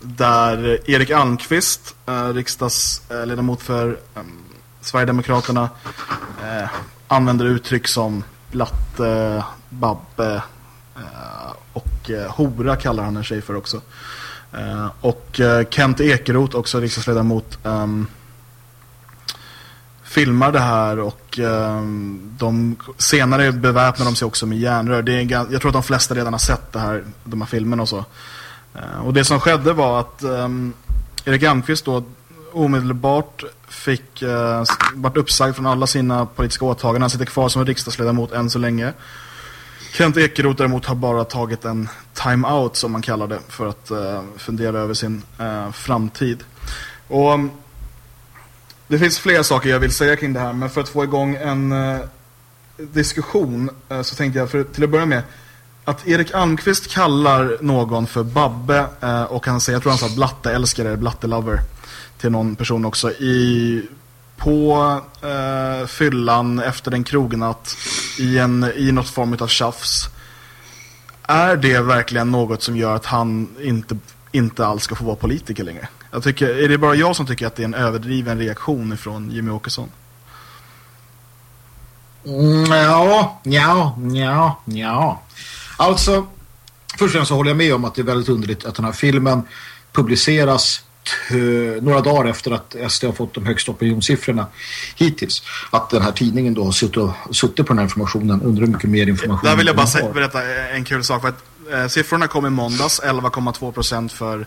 Där Erik Almqvist, eh, uh, riksdagsledamot eh, för um, Sverigedemokraterna, uh, använder uttryck som blatte, babbe uh, och hora kallar han en tjej för också. och Kent Ekeroth, också riksdagsledamot, um, filmar det här och eh, de senare beväpnar de sig också med järnrör. Det är, jag tror att de flesta redan har sett det här, de här filmerna och så. Eh, och det som skedde var att eh, Erik Almqvist då omedelbart fick eh, vart uppsagd från alla sina politiska åtaganden. Han sitter kvar som riksdagsledamot än så länge. Kent Ekeroth däremot har bara tagit en time-out som man kallar det för att eh, fundera över sin eh, framtid. Och ehm, det finns flera saker jag vill säga kring det här, men för att få igång en eh, diskussion eh, så tänkte jag för, till att börja med att Erik Almqvist kallar någon för Babbe eh, och han säger, jag tror han sa blatteälskare eller blattelover till någon person också i på eh, fyllan efter en krognatt i, en, i något form av tjafs. Är det verkligen något som gör att han inte, inte alls ska få vara politiker längre? Jag tycker, är det bara jag som tycker att det är en överdriven reaktion från Jimmy Åkesson? Mm, ja, ja, ja, ja. Alltså, först och främst så håller jag med om att det är väldigt underligt att den här filmen publiceras några dagar efter att SD har fått de högsta opinionssiffrorna hittills. Att den här tidningen då har suttit, och, suttit på den här informationen, hur mycket mer information Där vill jag bara säga, berätta en kul sak. För att, eh, siffrorna kom i måndags, 11,2 procent för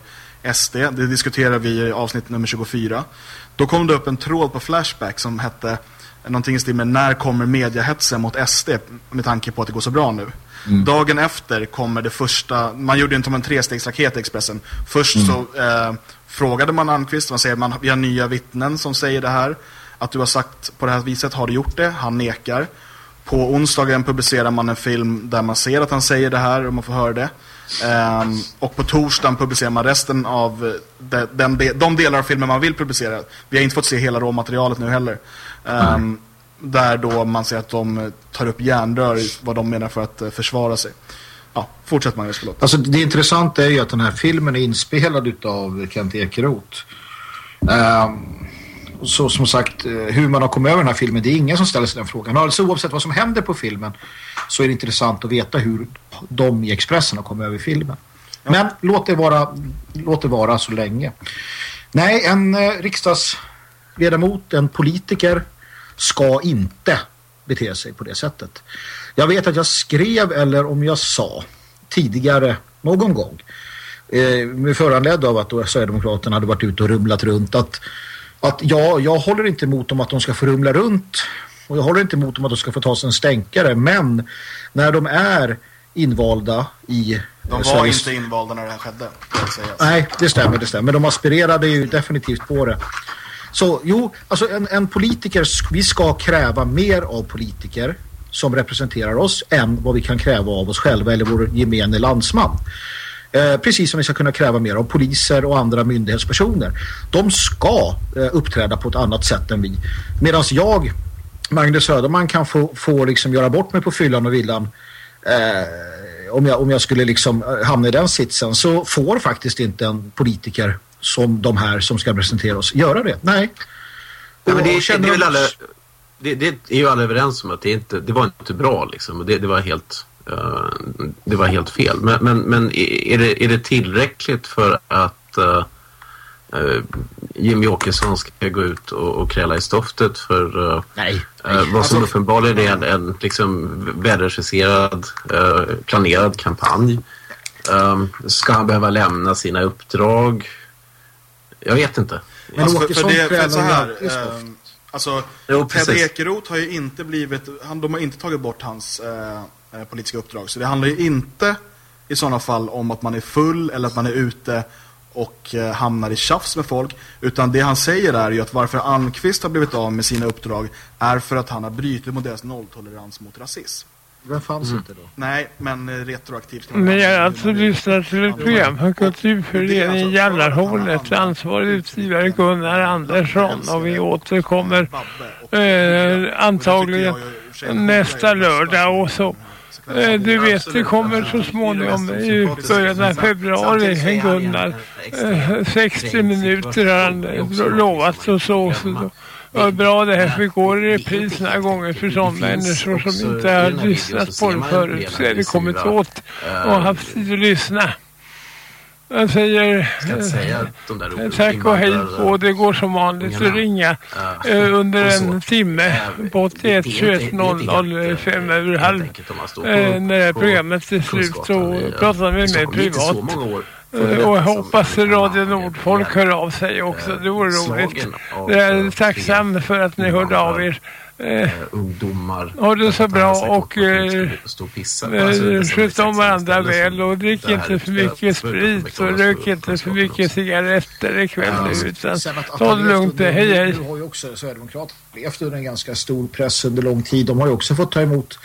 SD. Det diskuterar vi i avsnitt nummer 24. Då kom det upp en tråd på Flashback som hette någonting i stil med när kommer mediahetsen mot SD med tanke på att det går så bra nu. Mm. Dagen efter kommer det första, man gjorde inte en trestegsraket i Expressen. Först mm. så eh, frågade man Almqvist, man säger man vi har nya vittnen som säger det här. Att du har sagt på det här viset, har du gjort det? Han nekar. På onsdagen publicerar man en film där man ser att han säger det här och man får höra det. Um, och på torsdagen publicerar man resten av de, den, de, de delar av filmen man vill publicera. Vi har inte fått se hela råmaterialet nu heller. Um, mm. Där då man ser att de tar upp järnrör vad de menar för att uh, försvara sig. Ja, fortsätt Magnus, förlåt. Alltså det intressanta är ju att den här filmen är inspelad av Kent Ekeroth. Um, så som sagt, eh, hur man har kommit över den här filmen, det är ingen som ställer sig den frågan. Alltså oavsett vad som händer på filmen så är det intressant att veta hur de i Expressen har kommit över filmen. Ja. Men låt det, vara, låt det vara så länge. Nej, en eh, riksdagsledamot, en politiker ska inte bete sig på det sättet. Jag vet att jag skrev, eller om jag sa tidigare någon gång eh, med föranledd av att då Sverigedemokraterna hade varit ute och rumlat runt att att ja, jag håller inte emot dem att de ska få rumla runt och jag håller inte emot dem att de ska få ta sig en stänkare men när de är invalda i de var Sveriges... inte invalda när det här skedde. Nej, det stämmer, det stämmer. De aspirerade ju definitivt på det. Så jo, alltså en, en politiker, vi ska kräva mer av politiker som representerar oss än vad vi kan kräva av oss själva eller vår gemene landsman. Eh, precis som vi ska kunna kräva mer av poliser och andra myndighetspersoner. De ska eh, uppträda på ett annat sätt än vi. Medan jag Magnus Söderman kan få, få liksom göra bort mig på fyllan och villan eh, om, jag, om jag skulle liksom eh, hamna i den sitsen så får faktiskt inte en politiker som de här som ska presentera oss göra det. Nej. Ja, men det, det, känner det, är väl de- alla, det, det är ju alla överens om att det, inte, det var inte bra liksom. Det, det var helt eh, det var helt fel. Men, men, men är, det, är det tillräckligt för att uh, Jimmy Åkesson ska gå ut och, och kräla i stoftet för uh, Nej. vad som Alltså- uppenbarligen är en, en liksom välregisserad, planerad kampanj. Um, ska han behöva lämna sina uppdrag? Jag vet inte. Men Alltså, för, Åkesson för det, för kräver så ju här, alltid stoft. eh, alltså, Jo, Ted. Ekeroth har ju inte blivit, han, de har inte tagit bort hans eh, politiska uppdrag. Så det handlar ju inte i sådana fall om att man är full eller att man är ute och eh, hamnar i tjafs med folk. Utan det han säger är ju att varför Almqvist har blivit av med sina uppdrag är för att han har brutit mot deras nolltolerans mot rasism. Den fanns inte då. Nej, men eh, retroaktivt. kan man Ni har alltså lyssnat till ett program från Kulturföreningen Jallarhornet, ansvarig utgivare Gunnar Andersson och vi återkommer eh, antagligen nästa lördag och så. Eh, du vet, det kommer så småningom i början av februari Gunnar. Eh, 60 minuter har han eh, lovat och så. så då. Vad bra det här, för vi går i repris några gånger för sådana människor som inte har lyssnat på det förut. Så är det kommit åt och haft tid att lyssna. Jag säger Ska inte säga att de där eh, orden tack och hej och det går som vanligt att ringa Ja. eh, under en timme på 81 21 00 fem över halv. Eh, När det här programmet är slut så pratar vi med privat. Eh, Och jag hoppas Radio Nordfolk hör av sig också. Det vore roligt. Jag är tacksam för att ni hörde av er. Eh, ungdomar. Ha det så bra och eh, och pissa. eh, Alltså, sköt om varandra väl och drick inte för är mycket sprit och rök inte för mycket cigaretter ikväll nu utan ta det lugnt. Hej hej. Nu har ju också Sverigedemokraterna levt under en ganska stor press under lång tid. De har ju också fått ta emot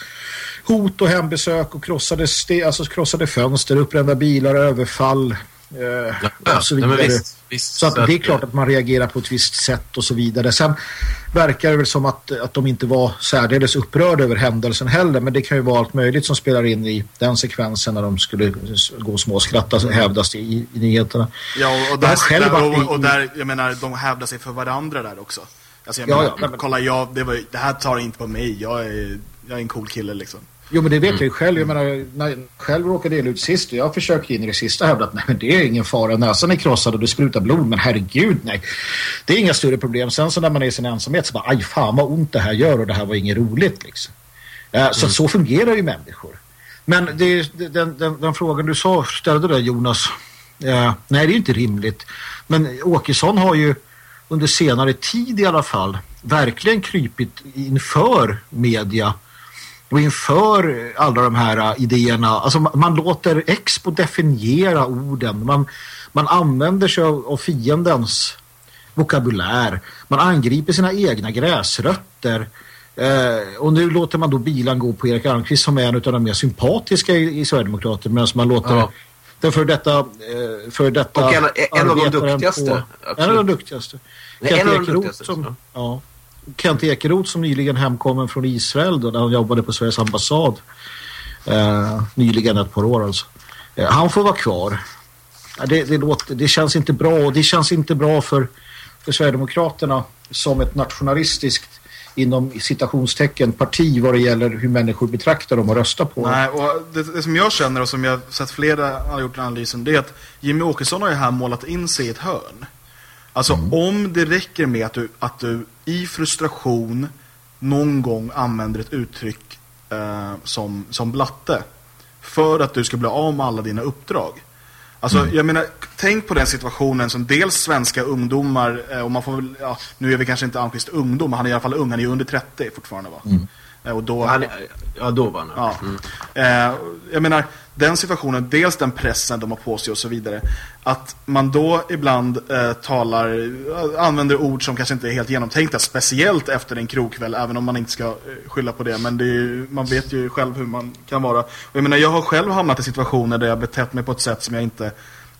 hot och hembesök och krossade, alltså krossade fönster, upprända bilar, överfall eh, och så nej, vidare. visst, visst, så att det är klart att man reagerar på ett visst sätt och så vidare. Sen verkar det väl som att, att de inte var särdeles upprörda över händelsen heller. Men det kan ju vara allt möjligt som spelar in i den sekvensen när de skulle gå och småskratta hävdas det i, i nyheterna. Ja, och där, själv där, och, och där, jag menar, de hävdar sig för varandra där också. Alltså jag Ja, menar, ja, men- kolla, jag, det, var, det här tar inte på mig. Jag är, jag är en cool kille liksom. Jo men det vet jag ju själv. Jag menar, när jag själv råkade dela ut sist och jag försökte in i det sista hävda att nej men det är ingen fara. Näsan är krossad och det sprutar blod. Men herregud nej. Det är inga större problem. Sen så när man är i sin ensamhet så bara aj fan vad ont det här gör och det här var inget roligt liksom. Eh, Så så fungerar ju människor. Men det, den, den, den frågan du sa, ställde där Jonas. eh, nej det är inte rimligt. Men Åkesson har ju under senare tid i alla fall verkligen krypit inför media och inför alla de här äh, idéerna. Alltså man, man låter Expo definiera orden. Man, man använder sig av, av fiendens vokabulär. Man angriper sina egna gräsrötter. Eh, och nu låter man då bilan gå på Erik Almqvist som är en av de mer sympatiska i, i Sverigedemokraterna medan man låter Ja. den för detta, eh, för detta Och en- en av de duktigaste, På, en av de duktigaste. Nej, en av de duktigaste, som, ja. Kent Ekeroth som nyligen hemkommen från Israel då, där han jobbade på Sveriges ambassad. Eh, nyligen ett par år alltså. Eh, han får vara kvar. Det, det, låter, det känns inte bra och det känns inte bra för, för Sverigedemokraterna som ett nationalistiskt inom citationstecken parti vad det gäller hur människor betraktar dem och röstar på dem. Nej, och det, det som jag känner och som jag sett flera har gjort analysen det är att Jimmy Åkesson har ju här målat in sig i ett hörn. Alltså om det räcker med att du, att du i frustration någon gång använder ett uttryck eh, som, som blatte för att du ska bli av med alla dina uppdrag. Alltså, jag menar, tänk på den situationen som dels svenska ungdomar, eh, och man får väl, ja, nu är vi kanske inte Almqvist ungdom, men han är i alla fall ung, han är under 30 fortfarande va? Eh, Och då, Han, ja, då var han Ja. Mm. Eh, jag menar, den situationen, dels den pressen de har på sig och så vidare. Att man då ibland eh, talar, eh, använder ord som kanske inte är helt genomtänkta, speciellt efter en krogkväll, även om man inte ska eh, skylla på det. Men det ju- man vet ju själv hur man kan vara. Jag menar, jag har själv hamnat i situationer där jag betett mig på ett sätt som jag inte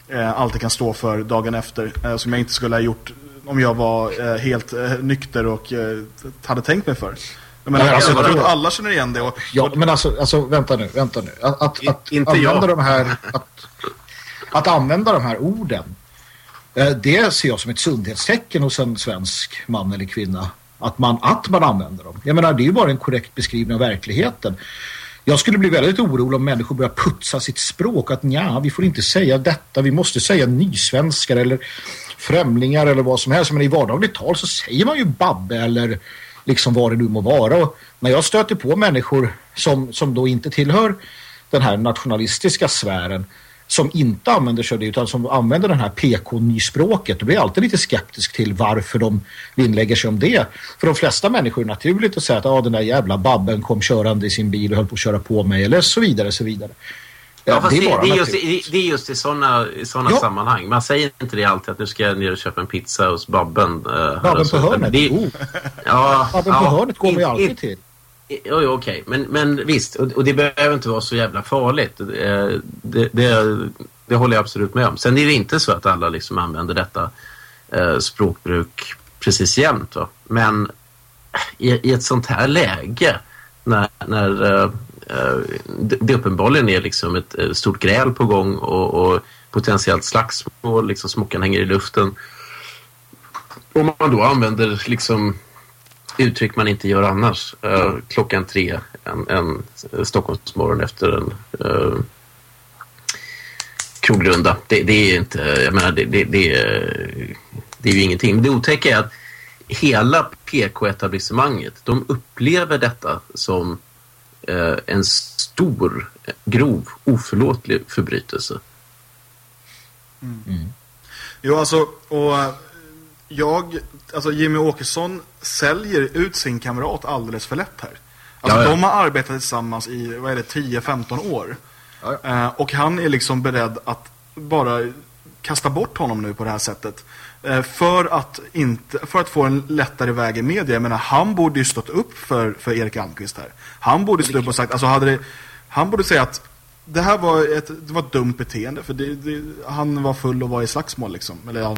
eh, alltid kan stå för dagen efter. Eh, som jag inte skulle ha gjort om jag var eh, helt eh, nykter och eh, hade tänkt mig för. Jag, menar, alltså, jag tror att alla känner igen det. Och, ja, men alltså, alltså vänta nu, vänta nu. Att, att, att inte använda jag. de här... Att, att använda de här orden, eh, det ser jag som ett sundhetstecken hos en svensk man eller kvinna. Att man, att man använder dem. Jag menar, det är ju bara en korrekt beskrivning av verkligheten. Jag skulle bli väldigt orolig om människor börjar putsa sitt språk. Att ja, vi får inte säga detta. Vi måste säga nysvenskar eller främlingar eller vad som helst. Men i vardagligt tal så säger man ju babbe eller liksom vad det nu må vara. Och när jag stöter på människor som, som då inte tillhör den här nationalistiska sfären som inte använder sig av det utan som använder den här PK-nyspråket då blir jag alltid lite skeptisk till varför de vinnlägger sig om det. För de flesta människor är det naturligt att säga att ah, den där jävla babben kom körande i sin bil och höll på att köra på mig eller så vidare så vidare. Ja, fast det, är just, det, det är just i sådana såna Ja. sammanhang. Man säger inte det alltid att nu ska jag ner och köpa en pizza hos Babben. Uh, Babben på hörnet, Det, oh. ja, Babben på hörnet går man ju alltid till. Okej. Men, men visst, och, och det behöver inte vara så jävla farligt. Eh, Det, det, håller jag absolut med om. Sen är det inte så att alla liksom använder detta eh, språkbruk precis jämt. Va? Men i, i ett sånt här läge när, när eh, Eh, det, det uppenbarligen är liksom ett stort gräl på gång och, och potentiellt slagsmål, liksom smockan hänger i luften. Om man då använder liksom uttryck man inte gör annars. Eh, klockan tre en, en Stockholmsmorgon efter en eh, uh, krogrunda. Det, det är inte, jag menar, det, det, det, är- det är ju ingenting. Men det otäcka är att hela PK-etablissemanget, de upplever detta som en stor, grov, oförlåtlig förbrytelse. Jo, alltså, och eh, jag, alltså Jimmy Åkesson säljer ut sin kamrat alldeles för lätt här. Alltså Ja, ja. de har arbetat tillsammans i, vad är det, 10-15 år. Eh, och han är liksom beredd att bara kasta bort honom nu på det här sättet. Eh, för, att inte, för att få en lättare väg i media. Jag menar, han borde ju stått upp för, för Erik Almqvist här. Han borde stå upp och sagt, alltså hade det, han borde säga att det här var ett, det var ett dumt beteende. För det, det, han var full och var i slagsmål liksom. Eller.